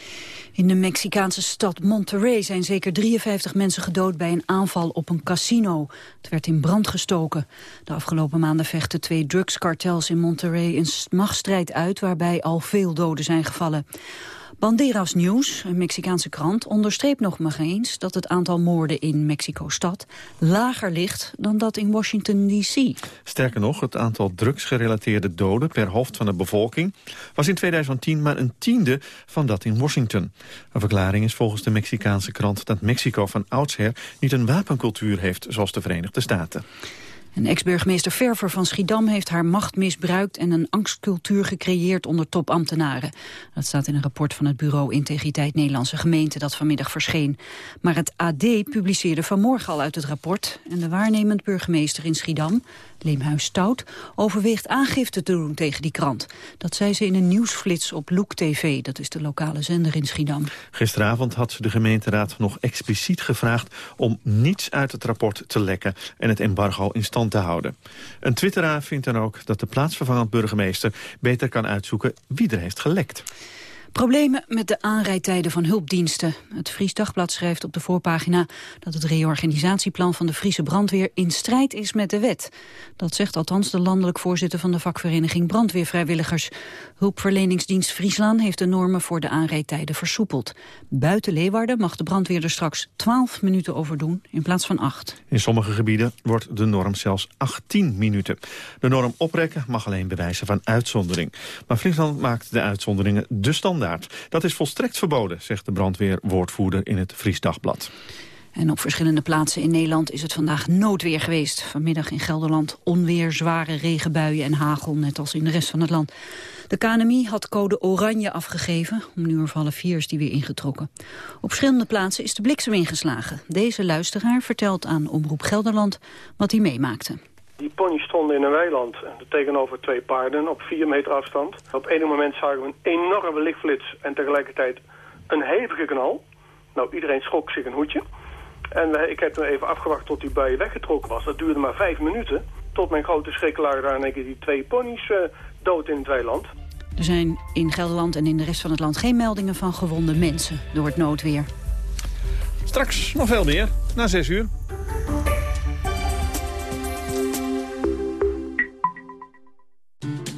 In de Mexicaanse stad Monterrey zijn zeker 53 mensen gedood bij een aanval op een casino. Het werd in brand gestoken. De afgelopen maanden vechten twee drugskartels in Monterrey een machtsstrijd uit waarbij al veel doden zijn gevallen. Banderas News, een Mexicaanse krant, onderstreept nog maar eens dat het aantal moorden in Mexico-stad lager ligt dan dat in Washington D.C. Sterker nog, het aantal drugsgerelateerde doden per hoofd van de bevolking was in 2010 maar een tiende van dat in Washington. Een verklaring is volgens de Mexicaanse krant dat Mexico van oudsher niet een wapencultuur heeft zoals de Verenigde Staten. En ex-burgemeester Verver van Schiedam heeft haar macht misbruikt... en een angstcultuur gecreëerd onder topambtenaren. Dat staat in een rapport van het bureau Integriteit Nederlandse Gemeente... dat vanmiddag verscheen. Maar het AD publiceerde vanmorgen al uit het rapport... en de waarnemend burgemeester in Schiedam, Leemhuis Stout... overweegt aangifte te doen tegen die krant. Dat zei ze in een nieuwsflits op Loek TV. Dat is de lokale zender in Schiedam. Gisteravond had ze de gemeenteraad nog expliciet gevraagd... om niets uit het rapport te lekken en het embargo in stand te houden. Een twitteraar vindt dan ook dat de plaatsvervangend burgemeester... beter kan uitzoeken wie er heeft gelekt. Problemen met de aanrijdtijden van hulpdiensten. Het Fries Dagblad schrijft op de voorpagina dat het reorganisatieplan van de Friese brandweer in strijd is met de wet. Dat zegt althans de landelijk voorzitter van de vakvereniging Brandweervrijwilligers. Hulpverleningsdienst Friesland heeft de normen voor de aanrijdtijden versoepeld. Buiten Leeuwarden mag de brandweer er straks 12 minuten over doen in plaats van 8. In sommige gebieden wordt de norm zelfs 18 minuten. De norm oprekken mag alleen bewijzen van uitzondering. Maar Friesland maakt de uitzonderingen de dat is volstrekt verboden, zegt de brandweerwoordvoerder in het Fries Dagblad. En op verschillende plaatsen in Nederland is het vandaag noodweer geweest. Vanmiddag in Gelderland onweer, zware regenbuien en hagel, net als in de rest van het land. De KNMI had code oranje afgegeven. Om nu half vier is die weer ingetrokken. Op verschillende plaatsen is de bliksem ingeslagen. Deze luisteraar vertelt aan Omroep Gelderland wat hij meemaakte. Die pony's stonden in een weiland tegenover twee paarden op vier meter afstand. Op een moment zagen we een enorme lichtflits en tegelijkertijd een hevige knal. Nou, iedereen schrok zich een hoedje. En ik heb even afgewacht tot die bui weggetrokken was. Dat duurde maar vijf minuten. Tot mijn grote schrik lagen daar in die twee ponies uh, dood in het weiland. Er zijn in Gelderland en in de rest van het land geen meldingen van gewonde mensen door het noodweer. Straks nog veel meer, na zes uur.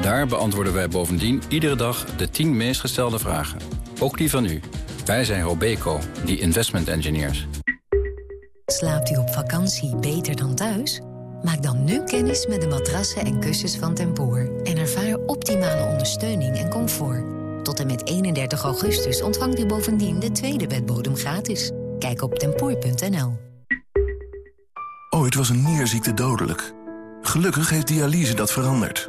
Daar beantwoorden wij bovendien iedere dag de 10 meest gestelde vragen. Ook die van u. Wij zijn Robeco, die investment engineers. Slaapt u op vakantie beter dan thuis? Maak dan nu kennis met de matrassen en kussens van Tempoor... en ervaar optimale ondersteuning en comfort. Tot en met 31 augustus ontvangt u bovendien de tweede bedbodem gratis. Kijk op tempoor.nl. Ooit was een nierziekte dodelijk. Gelukkig heeft dialyse dat veranderd.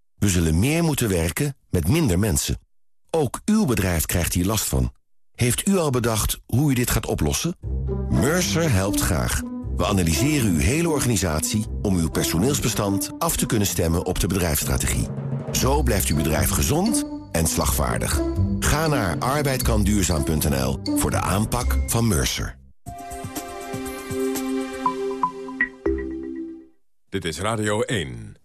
We zullen meer moeten werken met minder mensen. Ook uw bedrijf krijgt hier last van. Heeft u al bedacht hoe u dit gaat oplossen? Mercer helpt graag. We analyseren uw hele organisatie om uw personeelsbestand af te kunnen stemmen op de bedrijfsstrategie. Zo blijft uw bedrijf gezond en slagvaardig. Ga naar arbeidkanduurzaam.nl voor de aanpak van Mercer. Dit is Radio 1.